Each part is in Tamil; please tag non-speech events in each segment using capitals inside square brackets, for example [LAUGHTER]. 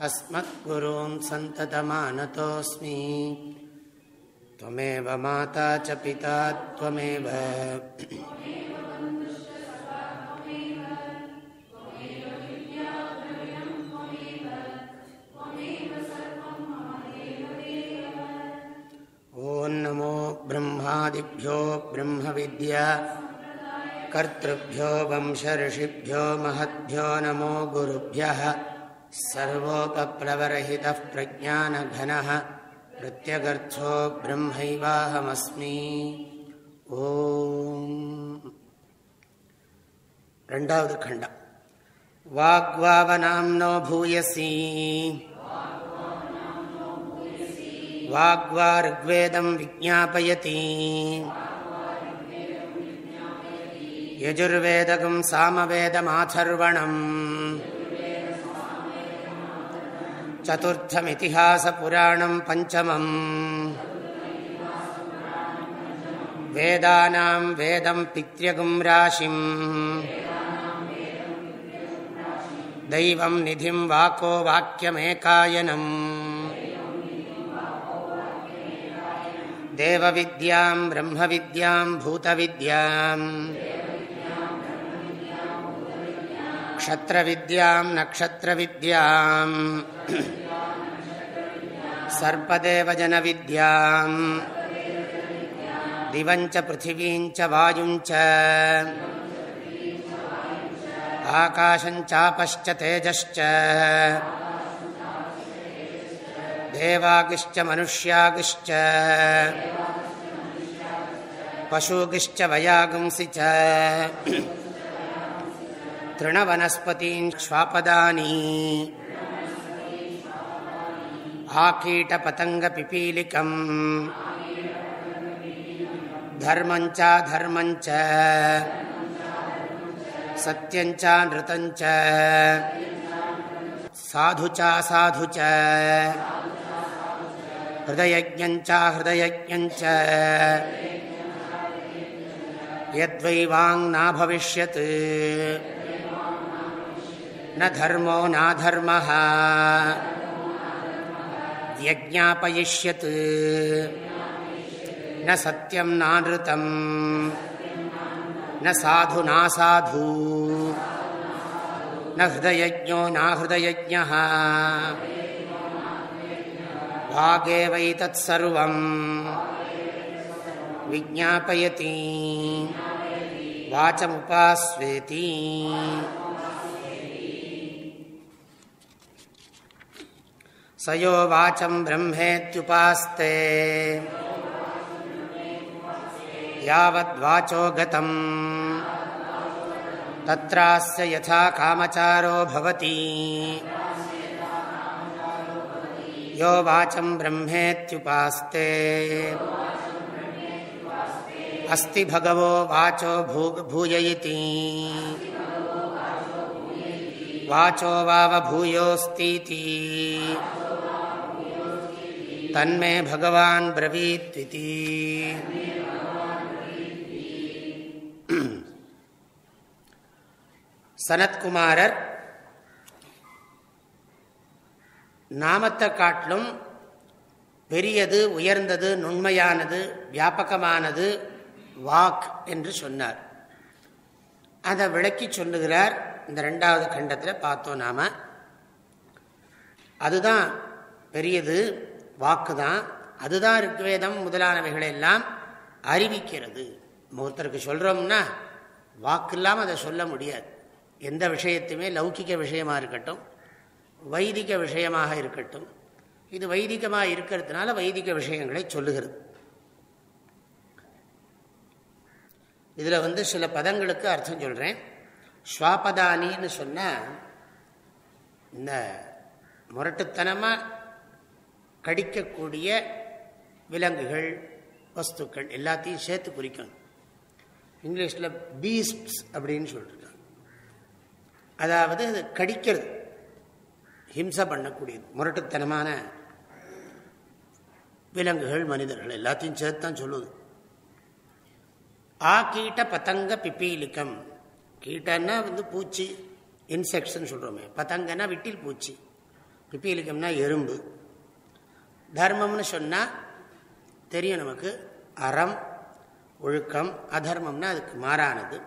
अस्मद्गुरून् सन्ततमानतोऽस्मि। त्वमेव माता च पिता त्वमेव। ॐ नमो ब्रह्मादिभ्यो ब्रह्मविद्या। कर्तृभ्यो वंशऋषिभ्यो महद्भ्यो नमो गुरुभ्यः। सर्वोपप्लवरहितः प्रज्ञानघनः प्रत्यगर्थो ब्रह्मैवाहमस्मि ॐ रण्डावद् खण्ड वाग्वावनाम्नो भूयसी वाग्वा ऋग्वेदं विज्ञापयति यजुर्वेदगं सामवेदमाथर्वणम् चतुर्थमितिहासपुराणं पञ्चमम्। वेदानां वेदं पित्यगुं राशिं दैवं निधिं वाको वाक्यमेकायनम्। देवविद्यां ब्रह्मविद्यां भूतविद्याम्। क्षत्रविद्याम् नक्षत्रविद्याम् सर्पदेवजनविद्याम् दिवञ्च पृथिवीञ्च वायुञ्च आकाशञ्चापश्च तेजश्च देवागिश्च मनुष्यागिश्च पशुगिश्च वयागुंसि च तृणवनस्पतीन् श्वापदानि आकीटपतङ्गपिपीलिकम् धर्मञ्चाधर्मञ्च सत्यञ्चानृतञ्च साधु चासाधु च हृदयज्ञञ्चाहृदयज्ञञ्च यद्वै वाङ्नाभविष्यत् न धर्मो नाधर्मः। यज्ञापयिष्यत्। न सत्यं नानृतम्। न साधु नासाधु। न हृदयज्ञो नाहृदयज्ञः। वागेवैतत्सर्वम् विज्ञापयति। वाचमुपास्वेति। स यो वाचं ब्रह्मेत्युपास्ते। यावद्वाचो गतम्। तत्रास्य यथा कामचारो भवति। यो वाचं ब्रह्मेत्युपास्ते। अस्ति भगवो वाचो भूय इति वाचो वावभूयोऽस्तीति। தன்மே பகவான் பிரவீத்விதி சனத்குமாரர் நாமத்தை காட்டிலும் பெரியது உயர்ந்தது நுண்மையானது வியாபகமானது வாக் என்று சொன்னார். அதை விளக்கி சொல்லுகிறார். இந்த ரெண்டாவது கண்டத்தில் பார்த்தோம் நாம. அதுதான் பெரியது வாக்கு தான் அதுதான் ருக்வேதம் முதலானவைகளை எல்லாம் அறிவிக்கிறது. ஒருத்தருக்கு சொல்கிறோம்னா வாக்கு இல்லாமல் அதை சொல்ல முடியாது. எந்த விஷயத்தையுமே லௌகிக்க விஷயமாக இருக்கட்டும் வைதிக விஷயமாக இருக்கட்டும். இது வைதிகமாக இருக்கிறதுனால வைதிக விஷயங்களை சொல்லுகிறது. இதில் வந்து சில பதங்களுக்கு அர்த்தம் சொல்கிறேன் ஸ்வாபதானின்னு சொன்னால் இந்த முரட்டுத்தனமாக கடிக்கக்கூடிய விலங்குகள் வஸ்துக்கள் எல்லாத்தையும் சேர்த்து குறிக்கணும். இங்கிலீஷில் பீஸ்ட்ஸ் அப்படின்னு சொல்லியிருக்காங்க அதாவது அது கடிக்கிறது. ஹிம்சை பண்ணக்கூடியது. முரட்டுத்தனமான விலங்குகள் மனிதர்கள் எல்லாத்தையும் சேர்த்து தான் சொல்லுவது ஆ கீட்ட பத்தங்க பிப்பீலிக்கம் கீட்டன்னா வந்து பூச்சி இன்செக்ட்ஸ்ன்னு சொல்கிறோமே பத்தங்கன்னா விட்டில் பூச்சி. பிப்பீலிக்கம்னா எறும்பு. தர்மம்னு சொன்னால் தெரியும் நமக்கு. அறம் ஒழுக்கம் அதர்மம்னா அதுக்கு மாறானது.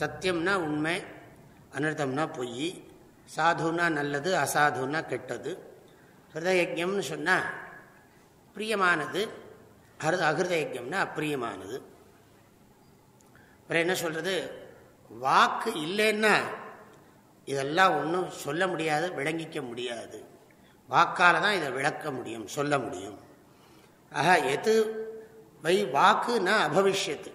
சத்தியம்னா உண்மை அனர்த்தம்னா பொய் சாதுனா நல்லது அசாதுன்னா கெட்டது. ஹிருதயஜம்னு சொன்னால் பிரியமானது அருத அகிருதயஜம்னா அப்பிரியமானது. அப்புறம் என்ன சொல்கிறது வாக்கு இல்லைன்னா இதெல்லாம் ஒன்றும் சொல்ல முடியாது விளங்கிக்க முடியாது. வாக்கால் தான் இதை விளக்க முடியும் சொல்ல முடியும். ஆக எது? வை வாக்குன்னா அபவிஷ்யத்து.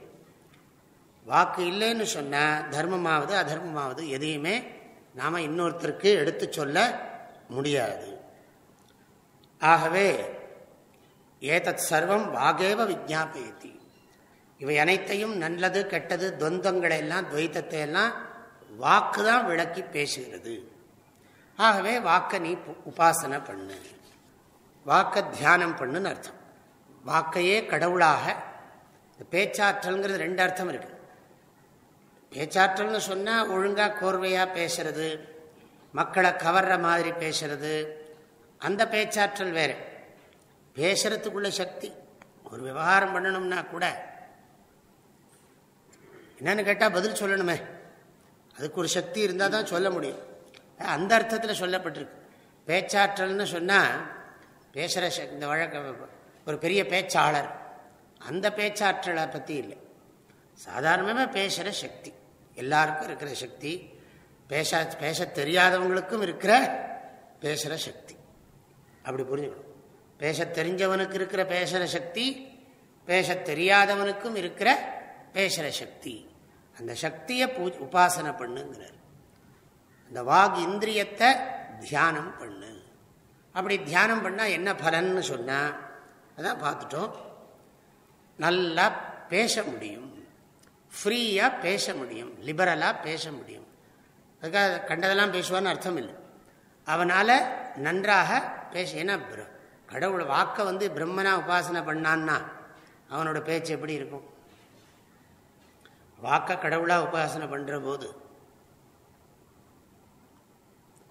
வாக்கு இல்லைன்னு சொன்னால் தர்மமாவது அதர்மமாவது எதையுமே நாம் இன்னொருத்தருக்கு எடுத்து சொல்ல முடியாது. ஆகவே ஏதத் சர்வம் வாகேவ விஜாபயத்தி இவை அனைத்தையும் நல்லது கெட்டது துவந்தங்களை எல்லாம் துவைத்தத்தை எல்லாம் வாக்கு தான் விளக்கி பேசுகிறது. ஆகவே வாக்கை நீ உபாசனை பண்ணு. வாக்க தியானம் பண்ணுன்னு அர்த்தம். வாக்கையே கடவுளாக பேச்சாற்றல்ங்கிறது ரெண்டு அர்த்தம் இருக்கு. பேச்சாற்றல்னு சொன்னால் ஒழுங்காக கோர்வையாக பேசுறது மக்களை கவர்ற மாதிரி பேசுறது அந்த பேச்சாற்றல் வேறு. பேசுறதுக்குள்ள சக்தி ஒரு விவகாரம் பண்ணணும்னா கூட என்னன்னு கேட்டால் பதில் சொல்லணுமே. அதுக்கு ஒரு சக்தி இருந்தால் தான் சொல்ல முடியும். அந்த அர்த்தத்தில் சொல்லப்பட்டிருக்கு. பேச்சாற்றல்னு சொன்னால் பேசுகிற இந்த வழக்க ஒரு பெரிய பேச்சாளர். அந்த பேச்சாற்றலை பற்றி இல்லை. சாதாரணமாக பேசுகிற சக்தி. எல்லாருக்கும் இருக்கிற சக்தி. பேச பேச தெரியாதவங்களுக்கும் இருக்கிற பேசுகிற சக்தி. அப்படி புரிஞ்சுக்கணும். பேச தெரிஞ்சவனுக்கு இருக்கிற பேசுகிற சக்தி பேச தெரியாதவனுக்கும் இருக்கிற பேசுகிற சக்தி. அந்த சக்தியை பூ உபாசனை பண்ணுங்கிறார். இந்த வாக் இந்திரியத்தை தியானம் பண்ணு. அப்படி தியானம் பண்ணால் என்ன பலன்னு சொன்னால் அதான் பார்த்துட்டோம். நல்லா பேச முடியும். ஃப்ரீயாக பேச முடியும். லிபரலாக பேச முடியும். அதுக்காக கண்டதெல்லாம் பேசுவான்னு அர்த்தம் இல்லை அவனால் நன்றாக பேச ஏன்னா கடவுள் வாக்கை வந்து பிரம்மனா உபாசனை பண்ணான்னா அவனோட பேச்சு எப்படி இருக்கும்? வாக்க கடவுளாக உபாசனை பண்ணுற போது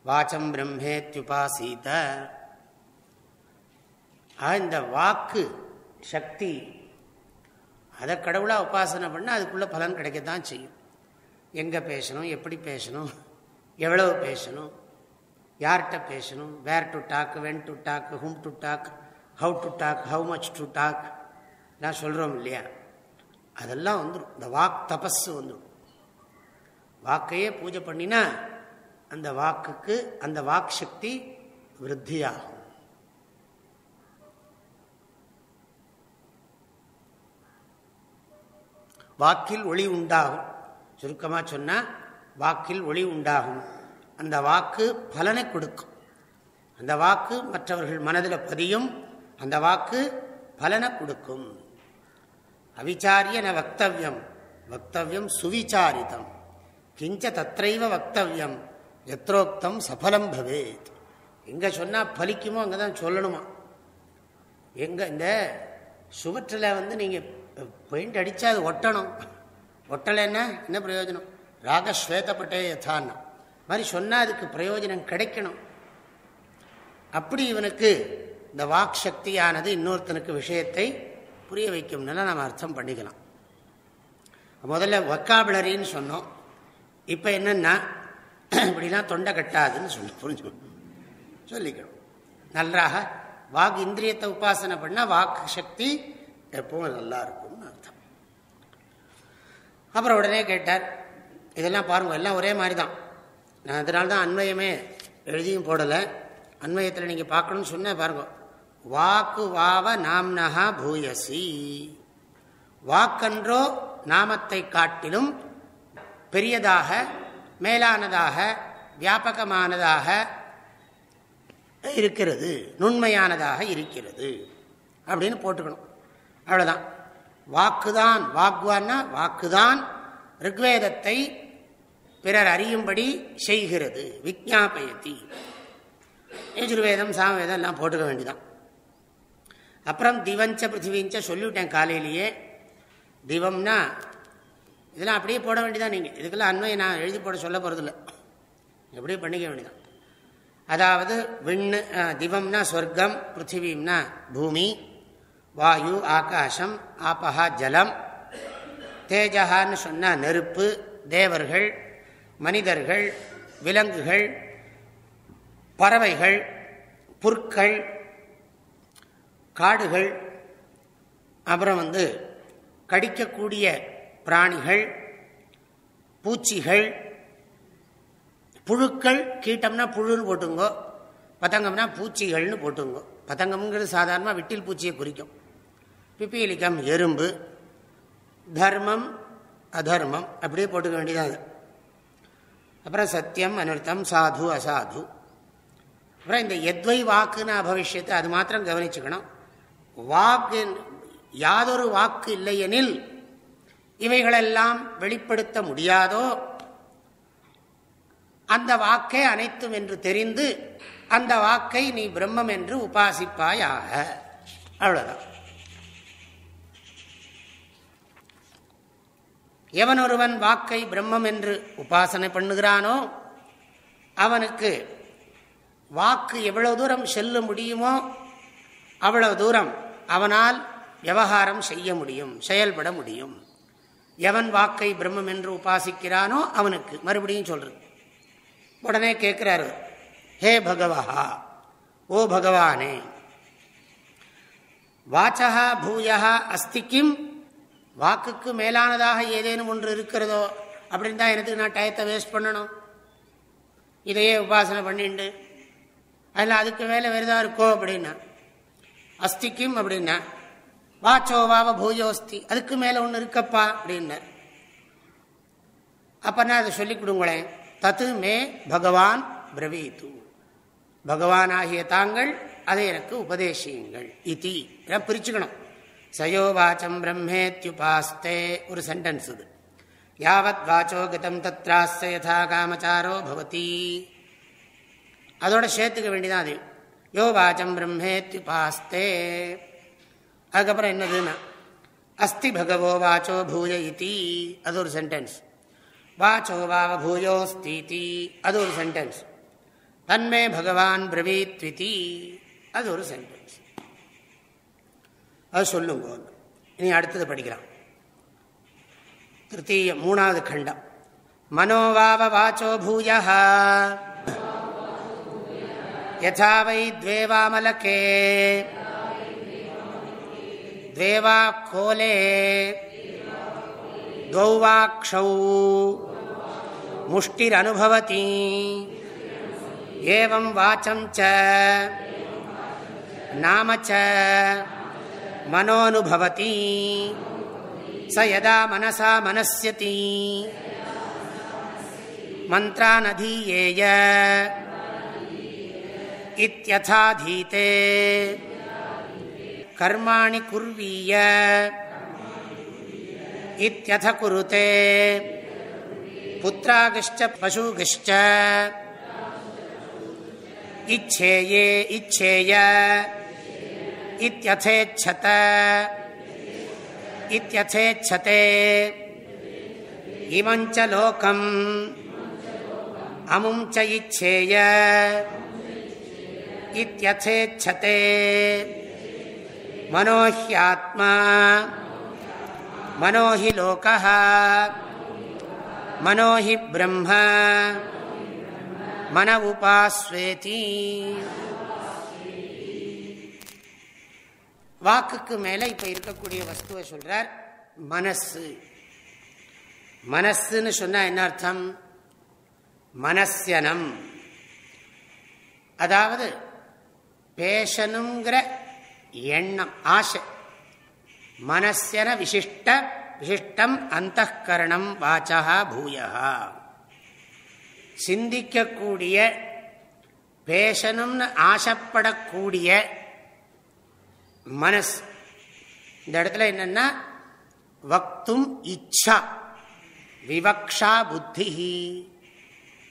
வாச்சம் பிரம்மேத்யுபாசீத. இந்த வாக்கு சக்தி அதை கடவுளாக உபாசனை பண்ணால் அதுக்குள்ளே பலன் கிடைக்கத்தான் செய்யும். எங்கே பேசணும் எப்படி பேசணும் எவ்வளவு பேசணும் யார்கிட்ட பேசணும் where to talk when to talk whom to talk how to talk how much to talk நான் சொல்கிறோம் இல்லையா? அதெல்லாம் வந்துடும் இந்த வாக் தபஸ் வந்துடும் வாக்கையே பூஜை பண்ணினா அந்த வாக்குக்கு அந்த வாக் சக்தி விருத்தியாகும். வாக்கில் ஒளி உண்டாகும். சுருக்கமாக சொன்னால் வாக்கில் ஒளி உண்டாகும். அந்த வாக்கு பலனை கொடுக்கும். அந்த வாக்கு மற்றவர்கள் மனதில் பதியும் அந்த வாக்கு பலனை கொடுக்கும். அவிச்சாரிய ந வக்தவியம் வக்தவியம் சுவிச்சாரிதம் கிஞ்ச தத்தைவ வக்தவியம் எத்ரோக்தம் சஃபலம் பவேத். எங்கே சொன்னால் பலிக்குமோ அங்கே தான் சொல்லணுமா? எங்கே இந்த சுவற்றில் வந்து நீங்கள் பெயிண்ட் அடித்தா அது ஒட்டணும். ஒட்டலைன்னா என்ன? பிரயோஜனம்? ராகஸ்வேதப்பட்டே யதான்னா. மாதிரி சொன்னால் அதுக்கு பிரயோஜனம் கிடைக்கணும். அப்படி இவனுக்கு இந்த வாக் சக்தியானது இன்னொருத்தனுக்கு விஷயத்தை புரிய வைக்கும்னா நம்ம அர்த்தம் பண்ணிக்கலாம். முதல்ல வக்காபிளரின்னு சொன்னோம். இப்போ என்னென்னா இப்படிலாம் தொண்டை கட்டாதுன்னு சொல்லி புரிஞ்சு சொல்லிக்கணும். நன்றாக வாக் இந்திரியத்தை உபாசனை பண்ணால் வாக்கு சக்தி எப்பவும் நல்லா இருக்கும்னு அர்த்தம். அப்புறம் உடனே கேட்டார் இதெல்லாம் பாருங்கள் எல்லாம் ஒரே மாதிரி தான் நான் அதனால தான் அன்வயமே எழுதியும் போடலை. அன்வயத்தில் நீங்கள் பார்க்கணும்னு சொன்னேன் பாருங்க. வாக்கு வாவ நாம்னஹா பூயசி. வாக்கன்றோ நாமத்தை காட்டிலும் பெரியதாக மேலானதாக வியாபகமானதாக இருக்கிறது நுண்மையானதாக இருக்கிறது. அப்படின்னு போட்டுக்கணும். அவ்வளோதான் வாக்குதான் வாக்குவான்னா வாக்குதான் ரிக்வேதத்தை பிறர் அறியும்படி செய்கிறது. விஜாபயத்தி யஜுர்வேதம் சாமவேதம் எல்லாம் போட்டுக்க வேண்டிதான். அப்புறம் திவஞ்ச பிருத்திவிஞ்ச சொல்லிவிட்டேன் காலையிலேயே. திவம்னா இதெல்லாம் அப்படியே போட வேண்டியதான் நீங்கள் இதுக்கெல்லாம் அண்மையை நான் எழுதி போட சொல்ல போகிறதில்ல எப்படியே பண்ணிக்க வேண்டியதான் அதாவது விண்ணு திவம்னா சொர்க்கம் பிருத்திவீம்னா பூமி வாயு ஆகாசம் ஆபஹா ஜலம் தேஜகான்னு சொன்னால் நெருப்பு தேவர்கள் மனிதர்கள் விலங்குகள் பறவைகள் புற்கள் காடுகள் அப்புறம் வந்து கடிக்கக்கூடிய பிராணிகள் பூச்சிகள் புழுக்கள் கீட்டம்னா புழுன்னு போட்டுங்கோ பதங்கம்னா பூச்சிகள்னு போட்டுங்கோ. பதங்கம்ங்கிறது சாதாரணமாக விட்டில் பூச்சியை குறிக்கும். பிப்பீலிக்கம் எறும்பு தர்மம் அதர்மம் அப்படியே போட்டுக்க வேண்டியதான் அப்புறம் சத்தியம் அனர்த்தம் சாது அசாது. அப்புறம் இந்த எத்வை வாக்குன்னு அபவிஷ்யத்தை அது மாத்திரம் கவனிச்சுக்கணும். வாக்கு யாதொரு வாக்கு இல்லையெனில் இவைகளெல்லாம் வெளிப்படுத்த முடியாதோ? அந்த வாக்கே அனைத்தும் என்று தெரிந்து அந்த வாக்கை நீ பிரம்மம் என்று உபாசிப்பாயாக. அவ்வளவுதான். எவன் ஒருவன் வாக்கை பிரம்மம் என்று உபாசனை பண்ணுகிறானோ அவனுக்கு வாக்கு எவ்வளவு தூரம் செல்ல முடியுமோ அவ்வளவு தூரம் அவனால் விவகாரம் செய்ய முடியும் செயல்பட முடியும். எவன் வாக்கை பிரம்மம் என்று உபாசிக்கிறானோ அவனுக்கு. மறுபடியும் சொல்றது. உடனே கேட்கிறாரு ஹே பகவா ஓ பகவானே வாச்சகா பூயா அஸ்தி கிம் வாக்குக்கு மேலானதாக ஏதேனும் ஒன்று இருக்கிறதோ அப்படின்னு தான் எனக்கு நான் டயத்தை வேஸ்ட் பண்ணணும். இதையே உபாசனை பண்ணிண்டு. அதில் அதுக்கு மேலே வேறுதான் இருக்கோ அப்படின்னா அஸ்திக்கும் அப்படின்னா வாச்சோவாவ பூயோஸ்தி அதுக்கு மேலே ஒன்று இருக்கப்பா அப்படின்னார். அப்போனா அதை சொல்லிக் கொடுங்களேன். தத்து மே பகவான் பிரவீத்து. பகவான் ஆகிய தாங்கள் அதை எனக்கு உபதேசியுங்கள். இதி. பிரிச்சுக்கணும். சயோவாச்சம் பிரம்மேத்யுபாஸ்தே. ஒரு சென்டென்ஸ் இது. யாவத் வாச்சோ கதம் தத்ராஸ்த யதா காமச்சாரோ பவதி. அதோட சேர்த்துக்க வேண்டியதான் அது. யோ வாச்சம் பிரம்மேத்யுபாஸ்தே. அதுக்கப்புறம் என்னதுன்னா அஸ்தி பகவோ வாச்சோ பூய இத்தி அது ஒரு சென்டென்ஸ் வாச்சோ வாவ பூயோஸ்தீதி அது ஒரு சென்டென்ஸ் தன்மே பகவான் பிரவீத்விதி அது ஒரு சென்டென்ஸ் அது சொல்லுங்க. இனி அடுத்தது படிக்கலாம். திருத்தீய மூணாவது கண்டம். மனோவாவ வாச்சோ பூய யதா வை द्वेवामलके द्वेवा कोले द्वौवाक्षौ मुष्टिरनुभवति एवं वाचं च नाम च मनोनुभवति स यदा मनसा मनस्यति मन्त्रानधीयेय इत्यथाधीते कर्माणि कुर्वीय इत्यथ कुरुते पुत्रागश्च पशुगश्च इच्छेये इच्छेय इत्यथेच्छत इत्यथेच्छते इमञ्च लोकम् अमुं च इच्छेय इत्यथेच्छते மனோஹியாத்மா. மனோஹி லோக மனோஹி பிரம்ம. மன உபாஸ்வேதி வாக்குக்கு மேலே இப்போ இருக்கக்கூடிய வஸ்துவை சொல்கிறார் மனசு. மனசுன்னு சொன்னால் என்ன அர்த்தம்? மனசனம் அதாவது பேசணுங்கிற எண்ணம் ஆசை. மனசன விசிஷ்ட விசிஷ்டம் அந்த கரணம் வாச்சா பூயா சிந்திக்கக்கூடிய பேசணும்னு ஆசைப்படக்கூடிய மனஸ் இந்த இடத்துல என்னன்னா வக்தும் இச்சா விவக்ஷா புத்தி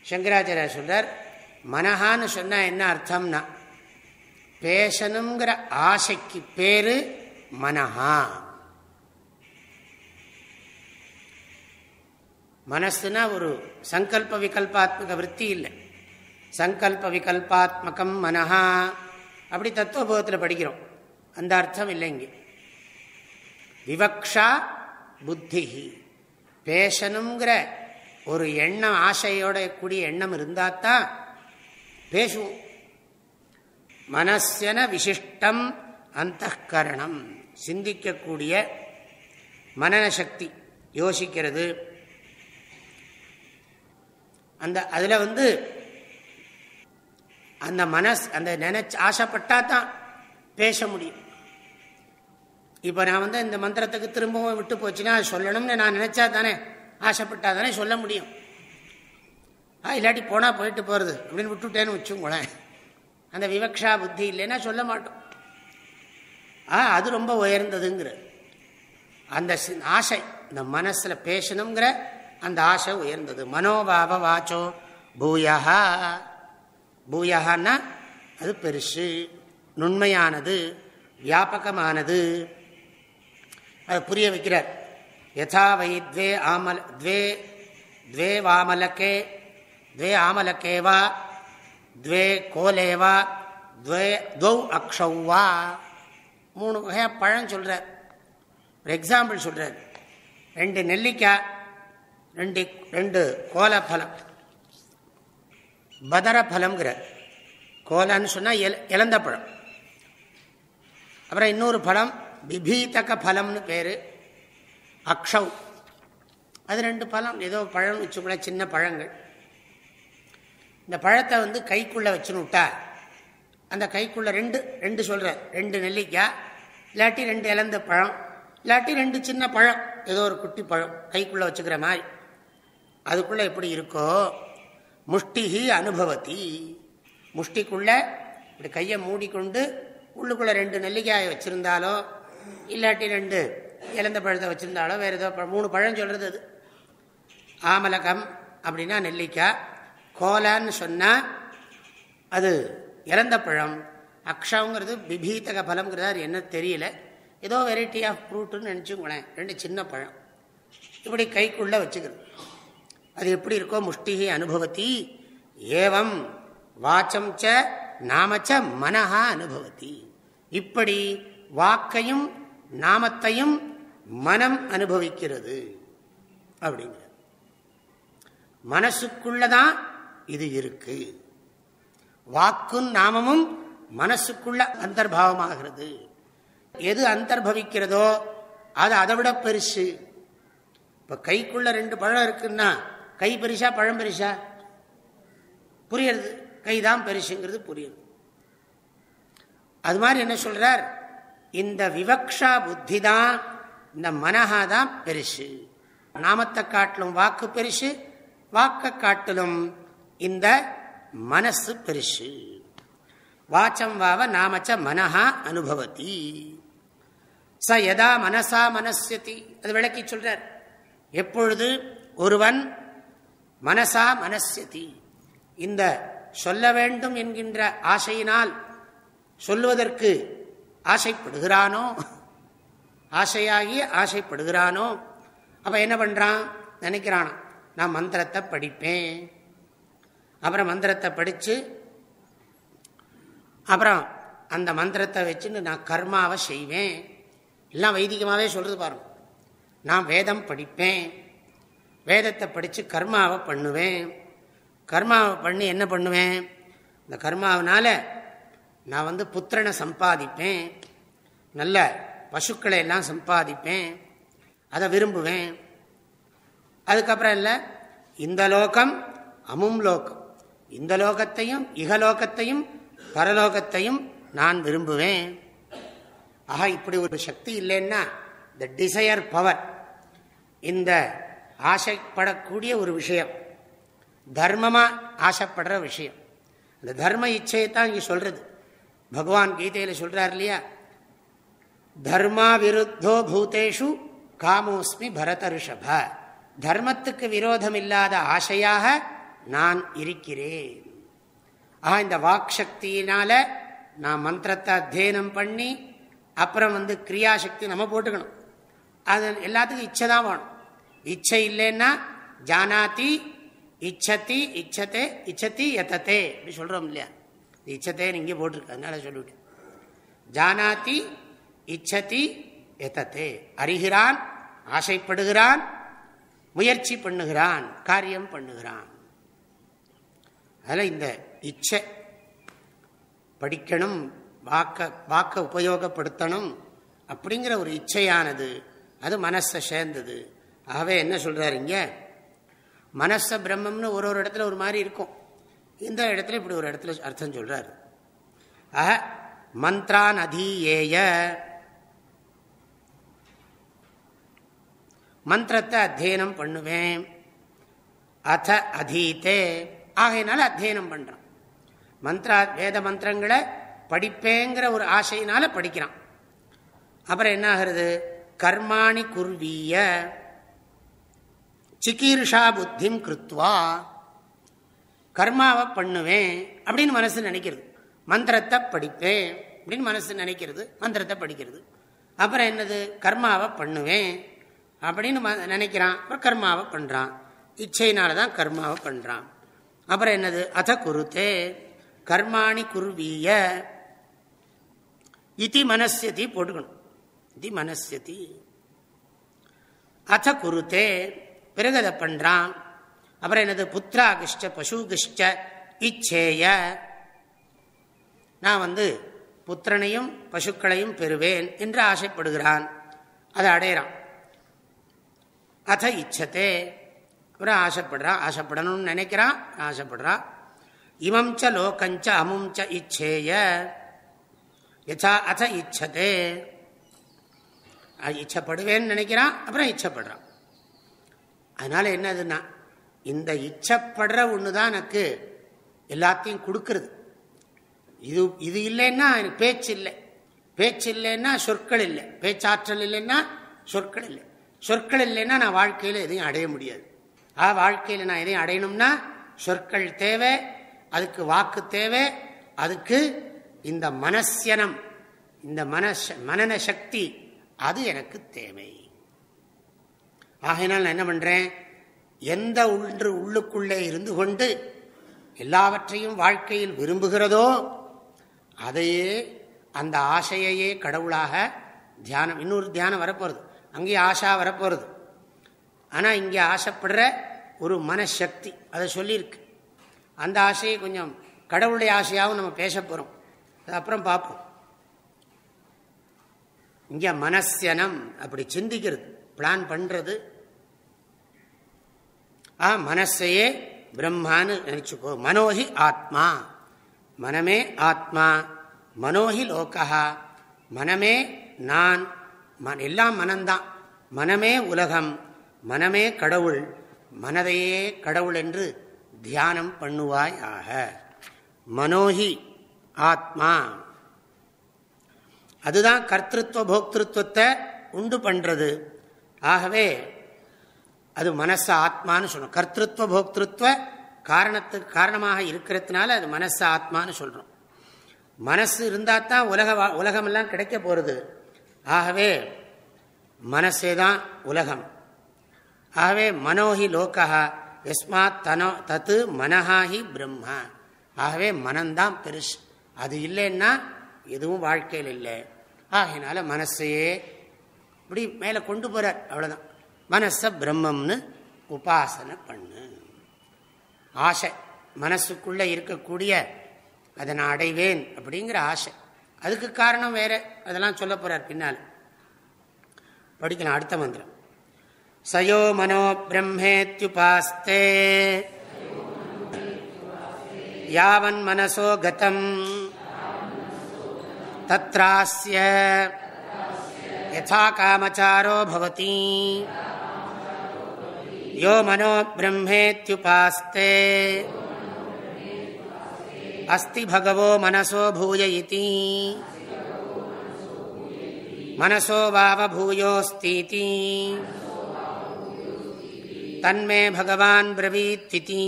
சங்கராச்சாரிய சொல்றார் மனஹான்னு சொன்னா என்ன அர்த்தம்னா பேசணுங்கிற ஆசைக்கு பேரு மனஹா. மனசுனா ஒரு சங்கல்ப விகல்பாத்மக விற்பி இல்லை. சங்கல்ப விகல்பாத்மகம் மனஹா. அப்படி தத்துவபோதத்தில் படிக்கிறோம். அந்த அர்த்தம் இல்லை இங்கே. விவக்ஷா புத்தி பேசணுங்கிற ஒரு எண்ணம் ஆசையோட கூடிய எண்ணம் இருந்தால் தான் பேசுவோம். மனசென விசிஷ்டம் அந்த கரணம் சிந்திக்கக்கூடிய மனன சக்தி யோசிக்கிறது. அந்த அதில் வந்து அந்த மனஸ் அந்த நினைச்சு ஆசைப்பட்டா தான் பேச முடியும். இப்போ நான் வந்து இந்த மந்திரத்துக்கு திரும்பவும் விட்டு போச்சுன்னா சொல்லணும்னு நான் நினச்சா தானே ஆசைப்பட்டா தானே சொல்ல முடியும். இல்லாட்டி போனால் போயிட்டு போகிறது அப்படின்னு விட்டுட்டேன்னு வச்சுங்களேன் அந்த விவக்ஷா புத்தி இல்லைன்னா சொல்ல மாட்டோம். ஆ அது ரொம்ப உயர்ந்ததுங்கிற. அந்த ஆசை இந்த மனசில் பேசணுங்கிற அந்த ஆசை உயர்ந்தது. மனோபாவ வாச்சோ பூயா பூயான்னா அது பெருசு நுண்மையானது வியாபகமானது. அது புரிய வைக்கிறார். யதா வை துவே ஆமல துவே துவே வாமலக்கே துவே ஆமலக்கேவா துவே கோலேவா துவே துவ் அக்ஷௌவா மூணு வகையாக பழம் சொல்கிறார் ஒரு எக்ஸாம்பிள் சொல்கிறார் ரெண்டு நெல்லிக்காய் ரெண்டு ரெண்டு கோல பலம் பலம்ங்கிற கோலன்னு சொன்னால் எல இழந்த பழம். அப்புறம் இன்னொரு பழம் பிபீதக பலம்னு பேர். அக்ஷவ் அது ரெண்டு பழம். ஏதோ பழம் வச்சுக்கூட சின்ன பழங்கள். இந்த பழத்தை வந்து கைக்குள்ளே வச்சுன்னு விட்டா அந்த கைக்குள்ளே ரெண்டு ரெண்டு சொல்கிற ரெண்டு நெல்லிக்காய் இல்லாட்டி ரெண்டு இழந்த பழம் இல்லாட்டி ரெண்டு சின்ன பழம் ஏதோ ஒரு குட்டி பழம் கைக்குள்ளே வச்சுக்கிற மாதிரி. அதுக்குள்ளே எப்படி இருக்கோ முஷ்டிஹி அனுபவத்தி முஷ்டிக்குள்ளே இப்படி கையை மூடிக்கொண்டு உள்ளுக்குள்ளே ரெண்டு நெல்லிக்காயை வச்சுருந்தாலோ இல்லாட்டி ரெண்டு இழந்த பழத்தை வச்சுருந்தாலோ வேறு ஏதோ மூணு பழம் சொல்கிறது அது. ஆமலகம் அப்படின்னா நெல்லிக்காய் கோலான்னு சொன்னால் அது இறந்த பழம். அக்ஷங்கிறது பிபீத்தக பலம்ங்கிறது என்ன தெரியல. ஏதோ வெரைட்டி ஆஃப் ஃப்ரூட்டுன்னு நினச்சிக்கோங்களேன் ரெண்டு சின்ன பழம். இப்படி கைக்குள்ளே வச்சுக்கிறது. அது எப்படி இருக்கோ முஷ்டிகை அனுபவத்தி ஏவம் வாச்சம் ச நாமச்ச மனஹா அனுபவத்தி இப்படி வாக்கையும் நாமத்தையும் மனம் அனுபவிக்கிறது. அப்படிங்கிறது. மனசுக்குள்ளதான் இது இருக்கு. வாக்கும் நாமமும் மனசுக்குள்ள அந்தர்பாவமாகிறது. எது அந்தர்பவிக்கிறதோ அது அதை விட பெருசு. இப்ப கைக்குள்ள ரெண்டு பழம் இருக்குன்னா கை பெருசா பழம் பெருசா? புரியுறது. கைதான் பெருசுங்கிறது புரியுது. அது மாதிரி என்ன சொல்றார்? இந்த விவக்ஷா புத்தி தான் இந்த மனஹா தான் பெருசு. நாமத்தை காட்டிலும் வாக்கு பெருசு வாக்க காட்டிலும் இந்த மனசு பெருசு. வாச்சம் வாவ நாமச்ச மனஹா அனுபவத்தி ச எதா மனசா மனசதி அது விளக்கி சொல்றார். எப்பொழுது ஒருவன் மனசா மனசதி இந்த சொல்ல வேண்டும் என்கின்ற ஆசையினால் சொல்லுவதற்கு ஆசைப்படுகிறானோ? ஆசையாகி ஆசைப்படுகிறானோ? அப்ப என்ன பண்றான்? நினைக்கிறானா நான் மந்திரத்தை படிப்பேன். அப்புறம் மந்திரத்தை படித்து அப்புறம் அந்த மந்திரத்தை வச்சுன்னு நான் கர்மாவை செய்வேன். எல்லாம் வைதிகமாகவே சொல்கிறது பாருங்க. நான் வேதம் படிப்பேன். வேதத்தை படித்து கர்மாவை பண்ணுவேன். கர்மாவை பண்ணி என்ன பண்ணுவேன்? இந்த கர்மாவனால் நான் வந்து புத்திரனை சம்பாதிப்பேன். நல்ல பசுக்களை எல்லாம் சம்பாதிப்பேன். அதை விரும்புவேன். அதுக்கப்புறம் இல்லை இந்த லோகம் அமும் லோகம். இந்த லோகத்தையும் இகலோகத்தையும் பரலோகத்தையும் நான் விரும்புவேன். ஆக இப்படி ஒரு சக்தி இல்லைன்னா த டிசையர் பவர் இந்த ஆசைப்படக்கூடிய ஒரு விஷயம் தர்மமாக ஆசைப்படுற விஷயம். இந்த தர்ம இச்சையை தான் இங்கே சொல்கிறது பகவான் கீதையில் சொல்கிறார் இல்லையா? தர்மா விருத்தோ பூதேஷு காமோஸ்மி பரத ரிஷப தர்மத்துக்கு விரோதம் இல்லாத ஆசையாக நான் இருக்கிறேன். ஆஹா இந்த வாக் சக்தியினால நான் மந்திரத்தை அத்தியனம் பண்ணி அப்புறம் வந்து கிரியாசக்தி நம்ம போட்டுக்கணும். அது எல்லாத்துக்கும் இச்சை தான் வேணும். இச்சை இல்லைன்னா ஜானாதி இச்சதி இச்சத்தே இச்சதி எத்தத்தே அப்படி சொல்கிறோம் இல்லையா? இச்சத்தேன்னு இங்கே போட்டிருக்கு அதனால சொல்லிவிட்டேன். ஜானாதி இச்சதி எத்தத்தே அறிகிறான் ஆசைப்படுகிறான் முயற்சி பண்ணுகிறான் காரியம் பண்ணுகிறான். அதில் இந்த இச்சை படிக்கணும் வாக்க வாக்க உபயோகப்படுத்தணும் அப்படிங்கிற ஒரு இச்சையானது அது மனசை சேர்ந்தது. ஆகவே என்ன சொல்கிறாரு இங்கே? மனச பிரம்மம்னு ஒரு ஒரு இடத்துல ஒரு மாதிரி இருக்கும். இந்த இடத்துல இப்படி ஒரு இடத்துல அர்த்தம் சொல்கிறார் ஆக மந்த்ரான் அதீயேய மந்திரத்தை அத்தியனம் பண்ணுவேன். அத அதீத்தே ஆகையினால அத்தியனம் பண்றான். மந்திரா வேத மந்திரங்களை படிப்பேங்கிற ஒரு ஆசையினால படிக்கிறான். அப்புறம் என்ன ஆகிறது? கர்மாணி குர்வீய. சிகீர்ஷா புத்திம் கிருத்வா. கர்மாவை பண்ணுவேன் அப்படின்னு மனசு நினைக்கிறது. மந்திரத்தை படிப்பேன் அப்படின்னு மனசு நினைக்கிறது. மந்திரத்தை படிக்கிறது. அப்புறம் என்னது? கர்மாவை பண்ணுவேன் அப்படின்னு நினைக்கிறான். அப்புறம் கர்மாவை பண்ணுறான் இச்சையினால தான் கர்மாவை பண்ணுறான் அப்புறம் என்னது? அத குருத்தே. கர்மாணி குருவீய. இத்தி மனசியதி போட்டுக்கணும். இது மனசியதி அத குருத்தே. பிறகு அதை பண்ணுறான் அப்புறம் என்னது? புத்திராகிஷ்ட பசுகிஷ்ட இச்சேய. நான் வந்து புத்திரனையும் பசுக்களையும் பெறுவேன் என்று ஆசைப்படுகிறான். அதை அடையிறான். அத இச்சத்தே. அப்புறம் ஆசைப்படுறான் ஆசைப்படணும்னு நினைக்கிறான் ஆசைப்படுறான் இமம் ச லோகஞ்ச அமும் ச இச்சேய. யசா அச இச்சதே. இச்சப்படுவேன்னு நினைக்கிறான் அப்புறம் இச்சப்படுறான் அதனால என்னதுன்னா இந்த இச்சப்படுற ஒன்று தான் எனக்கு எல்லாத்தையும் கொடுக்கறது. இது இது இல்லைன்னா எனக்கு பேச்சு இல்லை. பேச்சு இல்லைன்னா சொற்கள் இல்லை. பேச்சாற்றல் இல்லைன்னா சொற்கள் இல்லை. சொற்கள் இல்லைன்னா நான் வாழ்க்கையில் எதையும் அடைய முடியாது. ஆ வாழ்க்கையில் நான் எதையும் அடையணும்னா சொற்கள் தேவை அதுக்கு வாக்கு தேவை அதுக்கு இந்த மனசியனம் இந்த மனச மனன சக்தி அது எனக்கு தேவை. ஆகையினால் நான் என்ன பண்றேன்? எந்த ஒன்று உள்ளுக்குள்ளே இருந்து கொண்டு எல்லாவற்றையும் வாழ்க்கையில் விரும்புகிறதோ அதையே அந்த ஆசையையே கடவுளாக தியானம் இன்னொரு தியானம் வரப்போகிறது அங்கேயே ஆசா வரப்போகிறது ஆனால் இங்கே ஆசைப்படுற ஒரு மனசக்தி. அதை சொல்லியிருக்கு. அந்த ஆசையை கொஞ்சம் கடவுளுடைய ஆசையாகவும் நம்ம பேச போகிறோம் அது அப்புறம் பார்ப்போம். இங்கே மனசியனம் அப்படி சிந்திக்கிறது. பிளான் பண்ணுறது ஆ மனசையே பிரம்மான்னு நினச்சிக்கோ. மனோஹி ஆத்மா. மனமே ஆத்மா. மனோஹி லோகா மனமே நான். எல்லாம் மனம்தான். மனமே உலகம். மனமே கடவுள். மனதையே கடவுள் என்று தியானம் பண்ணுவாய் ஆக மனோஹி ஆத்மா. அதுதான் கர்த்தத்துவ போக்திருத்துவத்தை உண்டு பண்றது. ஆகவே அது மனச ஆத்மான்னு சொல்லணும் கர்த்தத்துவ போக்திருத்துவ காரணத்துக்கு காரணமாக இருக்கிறதுனால அது மனச ஆத்மான்னு சொல்றோம். மனசு இருந்தால் தான் உலக உலகமெல்லாம் கிடைக்க போகிறது ஆகவே மனசே தான் உலகம். ஆகவே மனோஹி லோகா எஸ்மாத் தனோ தத்து மனஹாஹி பிரம்மா. ஆகவே மனம்தான் பெருசு. அது இல்லைன்னா எதுவும் வாழ்க்கையில் இல்லை. ஆகினால மனசையே இப்படி மேலே கொண்டு போகிறார் அவ்வளோதான் மனசை பிரம்மம்னு உபாசனை பண்ணு. ஆசை. மனசுக்குள்ளே இருக்கக்கூடிய அதை நான் அடைவேன் அப்படிங்கிற ஆசை. அதுக்கு காரணம் வேற. அதெல்லாம் சொல்ல போகிறார் பின்னால். படிக்கலாம் அடுத்த மந்திரம். सयो मनो ब्रह्मेत्युपास्ते। यावन्मनसो गतम्। तत्रास्य यथा कामचारो भवति। यो मनो ब्रह्मेत्युपास्ते। अस्ति भगवो मनसो भूय इति मनसो वावभूयोऽस्तीति। தன்மே பகவான் பிரவீத்விதி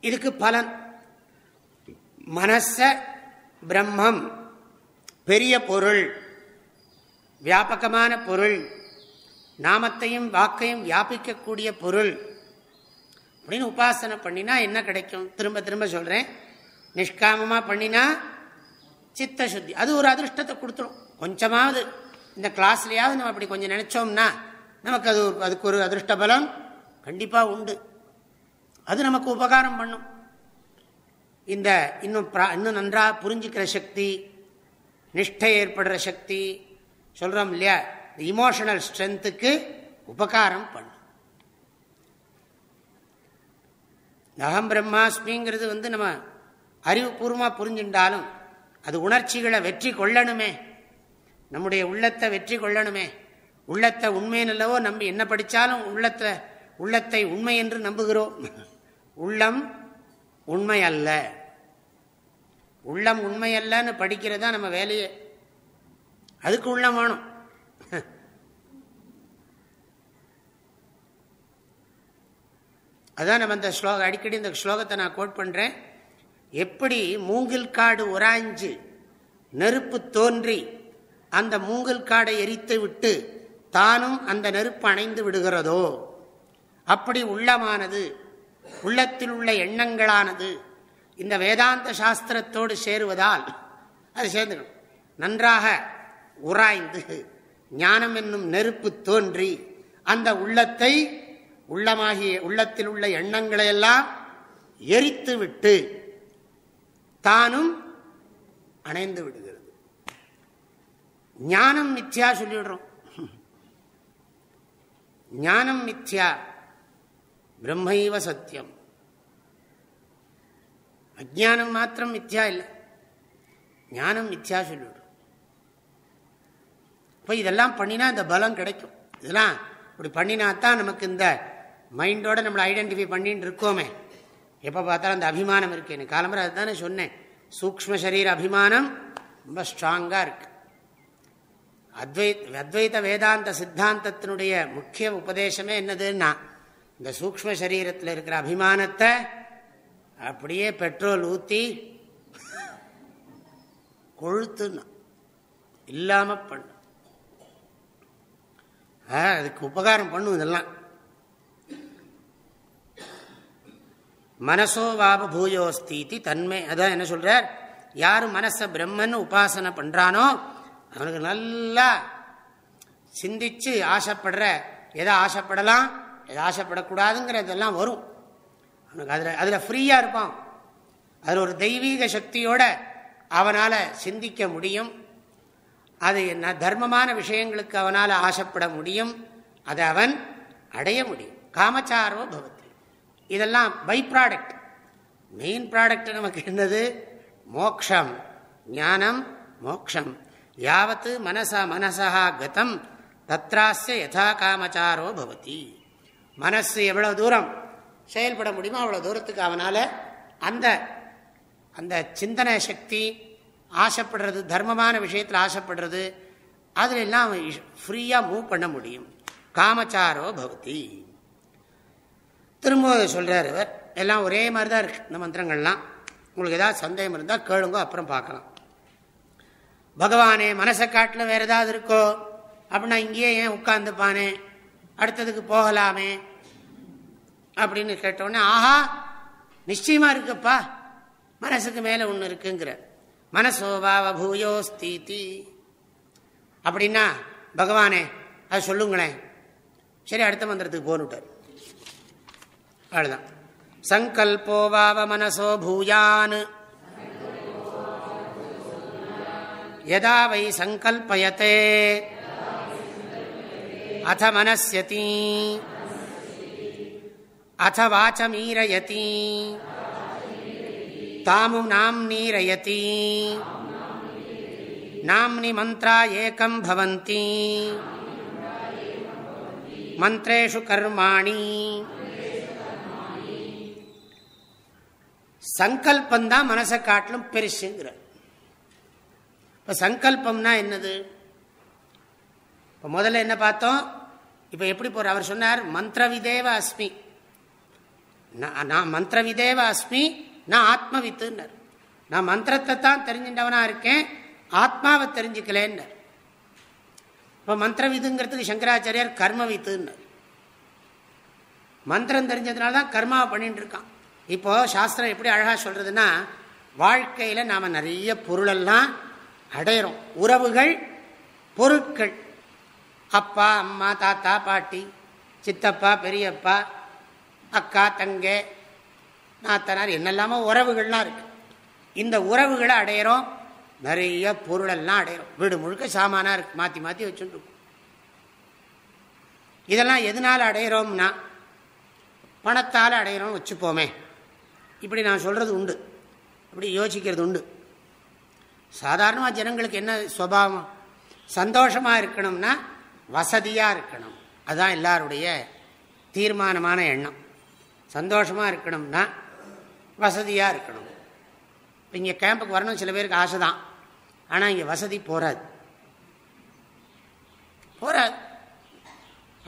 இதுக்கு பலன். மனச பிரம்மம் பெரிய பொருள் வியாபகமான பொருள் நாமத்தையும் வாக்கையும் வியாபிக்கக்கூடிய பொருள் அப்படின்னு உபாசனை பண்ணினா என்ன கிடைக்கும்? திரும்ப திரும்ப சொல்கிறேன் நிஷ்காமமாக பண்ணினா சித்த சுத்தி அது ஒரு அதிர்ஷ்டத்தை கொடுத்துரும். கொஞ்சமாவது இந்த கிளாஸ்லையாவது நம்ம அப்படி கொஞ்சம் நினச்சோம்னா நமக்கு அது அதுக்கு ஒரு அதிருஷ்ட பலம் கண்டிப்பாக உண்டு. அது நமக்கு உபகாரம் பண்ணும். இந்த இன்னும் இன்னும் நன்றாக புரிஞ்சுக்கிற சக்தி நிஷ்டை ஏற்படுற சக்தி சொல்கிறோம் இல்லையா? இமோஷனல் ஸ்ட்ரென்த்துக்கு உபகாரம் பண்ணும். அகம் பிரம்மாஸ்மிங்கிறது வந்து நம்ம அறிவுபூர்வமாக புரிஞ்சுட்டாலும் அது உணர்ச்சிகளை வெற்றி கொள்ளணுமே. நம்முடைய உள்ளத்தை வெற்றி கொள்ளணுமே. உள்ளத்தை உண்மையினல்லவோ நம்பி என்ன படித்தாலும் உள்ளத்தை உள்ளத்தை உண்மை என்று நம்புகிறோம். உள்ளம் உண்மை அல்ல. உள்ளம் உண்மை அல்லன்னு படிக்கிறதா நம்ம வேலையே. அதுக்கு உள்ளம் வேணும். அதான் நம்ம இந்த ஸ்லோகம் அடிக்கடி இந்த ஸ்லோகத்தை நான் கோட் பண்ணுறேன் எப்படி மூங்கில் காடு உராய்ஞ்சு நெருப்பு தோன்றி அந்த மூங்கல் காடை எரித்து விட்டு தானும் அந்த நெருப்பு அணைந்து விடுகிறதோ? அப்படி உள்ளமானது உள்ளத்தில் உள்ள எண்ணங்களானது இந்த வேதாந்த சாஸ்திரத்தோடு சேருவதால் அது சேர்ந்துடும் நன்றாக உராய்ந்து ஞானம் என்னும் நெருப்பு தோன்றி அந்த உள்ளத்தை உள்ளமாகிய உள்ளத்தில் உள்ள எண்ணங்களையெல்லாம் எரித்து விட்டு தானும் அணைந்து விடுகிறது. ஞானம் மித்யா சொல்லிவிடுறோம் ஞானம் மித்யா பிரம்மைவ சத்தியம். அஜானம் மாத்திரம் மித்யா இல்லை. ஞானம் மித்யா சொல்லிவிடும் இப்போ இதெல்லாம் பண்ணினா இந்த பலம் கிடைக்கும். இதெல்லாம் இப்படி பண்ணினா தான் நமக்கு இந்த மைண்டோட நம்மளை ஐடென்டிஃபை பண்ணிட்டு இருக்கோமே. எப்போ பார்த்தாலும் அந்த அபிமானம் இருக்கு. எனக்கு காலம்பரை அதுதானே சொன்னேன். சூக்ம சரீர அபிமானம் ரொம்ப ஸ்ட்ராங்காக இருக்குது அத்வைத் அத்வைத வேதாந்த சித்தாந்தத்தினுடைய முக்கிய உபதேசமே என்னதுன்னா இந்த சூக்ம சரீரத்தில் இருக்கிற அபிமானத்தை அப்படியே பெட்ரோல் ஊற்றி கொழுத்துன்னா இல்லாமல் பண்ணு. அதுக்கு உபகாரம் பண்ணும் இதெல்லாம். மனசோ வாப பூயோஸ்தீதி தன்மை அதான் என்ன சொல்றார்? யார் மனச பிரம்மன் உபாசனை பண்றானோ அவனுக்கு நல்லா சிந்திச்சு ஆசைப்படுற எதை ஆசைப்படலாம் எதை ஆசைப்படக்கூடாதுங்கிறதெல்லாம் வரும். அவனுக்கு அதில் அதில் ஃப்ரீயாக இருப்பான். அதில் ஒரு தெய்வீக சக்தியோட அவனால் சிந்திக்க முடியும். அது என்ன தர்மமான விஷயங்களுக்கு அவனால் ஆசைப்பட முடியும். அதை அவன் அடைய முடியும். காமச்சாரோ பவத்து. இதெல்லாம் பை ப்ராடக்ட் மெயின் ப்ராடக்ட் நமக்கு என்னது? மோக்ஷம். ஞானம் மோக்ஷம். யாவத்து மனசா மனசா கதம் தத்ராஸ்ய யதா காமச்சாரோ பவதி. மனசு எவ்வளோ தூரம் செயல்பட முடியுமோ அவ்வளோ தூரத்துக்கு அவனால் அந்த அந்த சிந்தனை சக்தி ஆசைப்படுறது தர்மமான விஷயத்தில் ஆசைப்படுறது அதில் எல்லாம் ஃப்ரீயாக மூவ் பண்ண முடியும். காமச்சாரோ பவதி. திரும்ப சொல்கிறார் இவர். எல்லாம் ஒரே மாதிரி தான் இருக்குது இந்த மந்திரங்கள்லாம். உங்களுக்கு ஏதாவது சந்தேகம் இருந்தால் கேளுங்க அப்புறம் பார்க்கலாம். பகவானே மனசை காட்டில் வேறு ஏதாவது இருக்கோ? அப்படின்னா இங்கேயே ஏன் உட்காந்துப்பானே அடுத்ததுக்கு போகலாமே. அப்படின்னு கேட்டோடனே ஆஹா நிச்சயமா இருக்குப்பா. மனசுக்கு மேலே ஒன்று இருக்குங்கிற. மனசோபாவ பூயோஸ்தீதி அப்படின்னா பகவானே அது சொல்லுங்களேன். சரி அடுத்த மந்திரத்துக்கு போனுட்டார் அவ்வளோதான் சங்கல்போவாவ மனசோ பூயான்னு. யதா வை சங்கல்பயத்தே அத மனசியதி அத வாச்சமீரயதி தாமு நாம் நீரயதி நாம்னி மந்திரா ஏகம் பவந்தி மந்திரேஷு கர்மாணி சங்கல்பந்தான் மனசை காட்டிலும் பெருசுங்கிற. இப்போ சங்கல்பம்னா என்னது? இப்போ முதல்ல என்ன பார்த்தோம்? இப்போ எப்படி போற? அவர் சொன்னார் மந்திரவிதேவ அஸ்மி. நான் மந்திரவிதேவ அஸ்மி நான் ஆத்மவித்துன்னர். நான் மந்திரத்தை தான் தெரிஞ்சின்றவனா இருக்கேன் ஆத்மாவை தெரிஞ்சுக்கலேன்னர். இப்போ மந்திரவிதுங்கிறதுக்கு சங்கராச்சாரியார் கர்மவித்துன்னர். மந்திரம் தெரிஞ்சதுனால தான் கர்மாவை பண்ணிட்டு இருக்கான். இப்போ சாஸ்திரம் எப்படி அழகாக சொல்றதுன்னா வாழ்க்கையில் நாம் நிறைய பொருளெல்லாம் அடையிறோம். உறவுகள் பொருட்கள். அப்பா அம்மா தாத்தா பாட்டி சித்தப்பா பெரியப்பா அக்கா தங்க நாத்தனார் என்னெல்லாமோ உறவுகள்லாம் இருக்கு. இந்த உறவுகளை அடையிறோம். நிறைய பொருளெல்லாம் அடையிறோம். வீடு முழுக்க சாமானாக இருக்கு. மாற்றி மாற்றி வச்சுட்டு இதெல்லாம் எதனால் அடையிறோம்னா பணத்தால் அடையிறோம்னு வச்சுப்போமே. இப்படி நான் சொல்கிறது உண்டு. இப்படி யோசிக்கிறது உண்டு. சாதாரணமாக ஜனங்களுக்கு என்ன சுவாவம் சந்தோஷமாக இருக்கணும்னா வசதியாக இருக்கணும். அதுதான் எல்லாருடைய தீர்மானமான எண்ணம். சந்தோஷமாக இருக்கணும்னா வசதியாக இருக்கணும். இப்போ இங்கே கேம்புக்கு வரணும் சில பேருக்கு ஆசை தான் ஆனால் இங்கே வசதி போகாது போகாது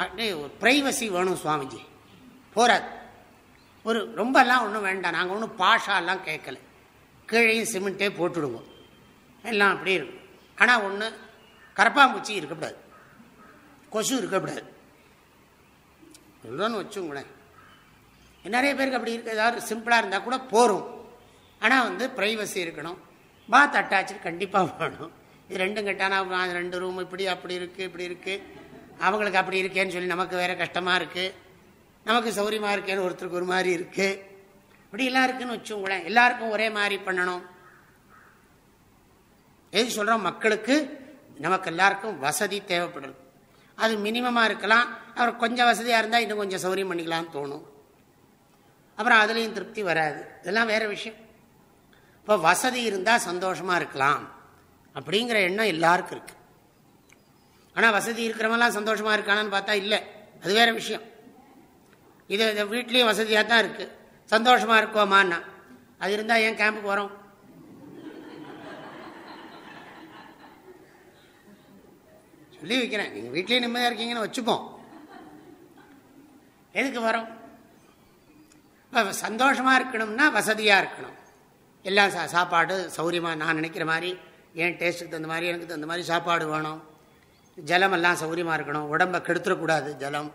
அப்படியே ஒரு ப்ரைவசி வேணும் சுவாமிஜி. போகாது ஒரு ரொம்பலாம் ஒன்றும் வேண்டாம். நாங்கள் ஒன்றும் பாஷாலாம் கேட்கல கீழையும் சிமெண்ட்டே போட்டுடுவோம். எல்லாம் அப்படி இருக்கும். ஆனால் ஒன்று கரப்பாம்பூச்சி இருக்கக்கூடாது. கொசு இருக்கக்கூடாது. இல்லைன்னு வச்சுங்களேன் நிறைய பேருக்கு அப்படி இருக்க. ஏதாவது சிம்பிளாக இருந்தால் கூட போகும் ஆனால் வந்து ப்ரைவசி இருக்கணும். பாத் அட்டாச்சு கண்டிப்பாக வேணும். இது ரெண்டும் கட்டானா ரெண்டு ரூம் இப்படி அப்படி இருக்குது இப்படி இருக்குது அவங்களுக்கு அப்படி இருக்கேன்னு சொல்லி நமக்கு வேறு கஷ்டமாக இருக்குது நமக்கு சௌரியமாக இருக்கேன்னு ஒருத்தருக்கு ஒரு மாதிரி இருக்குது இப்படிலாம் இருக்குன்னு வச்சுங்களேன் எல்லாருக்கும் ஒரே மாதிரி பண்ணணும். எது சொல்கிறோம் மக்களுக்கு நமக்கு எல்லாருக்கும் வசதி தேவைப்படுது அது மினிமமாக இருக்கலாம். அப்புறம் கொஞ்சம் வசதியாக இருந்தால் இன்னும் கொஞ்சம் சௌரியம் பண்ணிக்கலாம்னு தோணும். அப்புறம் அதுலேயும் திருப்தி வராது. இதெல்லாம் வேறு விஷயம். இப்போ வசதி இருந்தால் சந்தோஷமாக இருக்கலாம். அப்படிங்கிற எண்ணம் எல்லாருக்கும் இருக்குது ஆனால் வசதி இருக்கிறவங்களாம் சந்தோஷமாக இருக்கானான்னு பார்த்தா இல்லை. அது வேறு விஷயம். இது வீட்லேயும் வசதியாக தான் இருக்குது சந்தோஷமாக இருக்கோமான்னா. அது இருந்தால் ஏன் கேம்புக்கு வரோம் சொல்லி வைக்கிறேன் நீங்கள் வீட்லேயே நிம்மதியாக இருக்கீங்கன்னு வச்சுப்போம் எதுக்கு வரோம்? இப்போ சந்தோஷமாக இருக்கணும்னா வசதியாக இருக்கணும். எல்லாம் சா சாப்பாடு சௌரியமாக நான் நினைக்கிற மாதிரி என் டேஸ்ட்டுக்கு தகுந்த மாதிரி எனக்கு தகுந்த மாதிரி சாப்பாடு வேணும். ஜலமெல்லாம் சௌரியமாக இருக்கணும். உடம்பை கெடுத்துடக்கூடாது ஜலம்.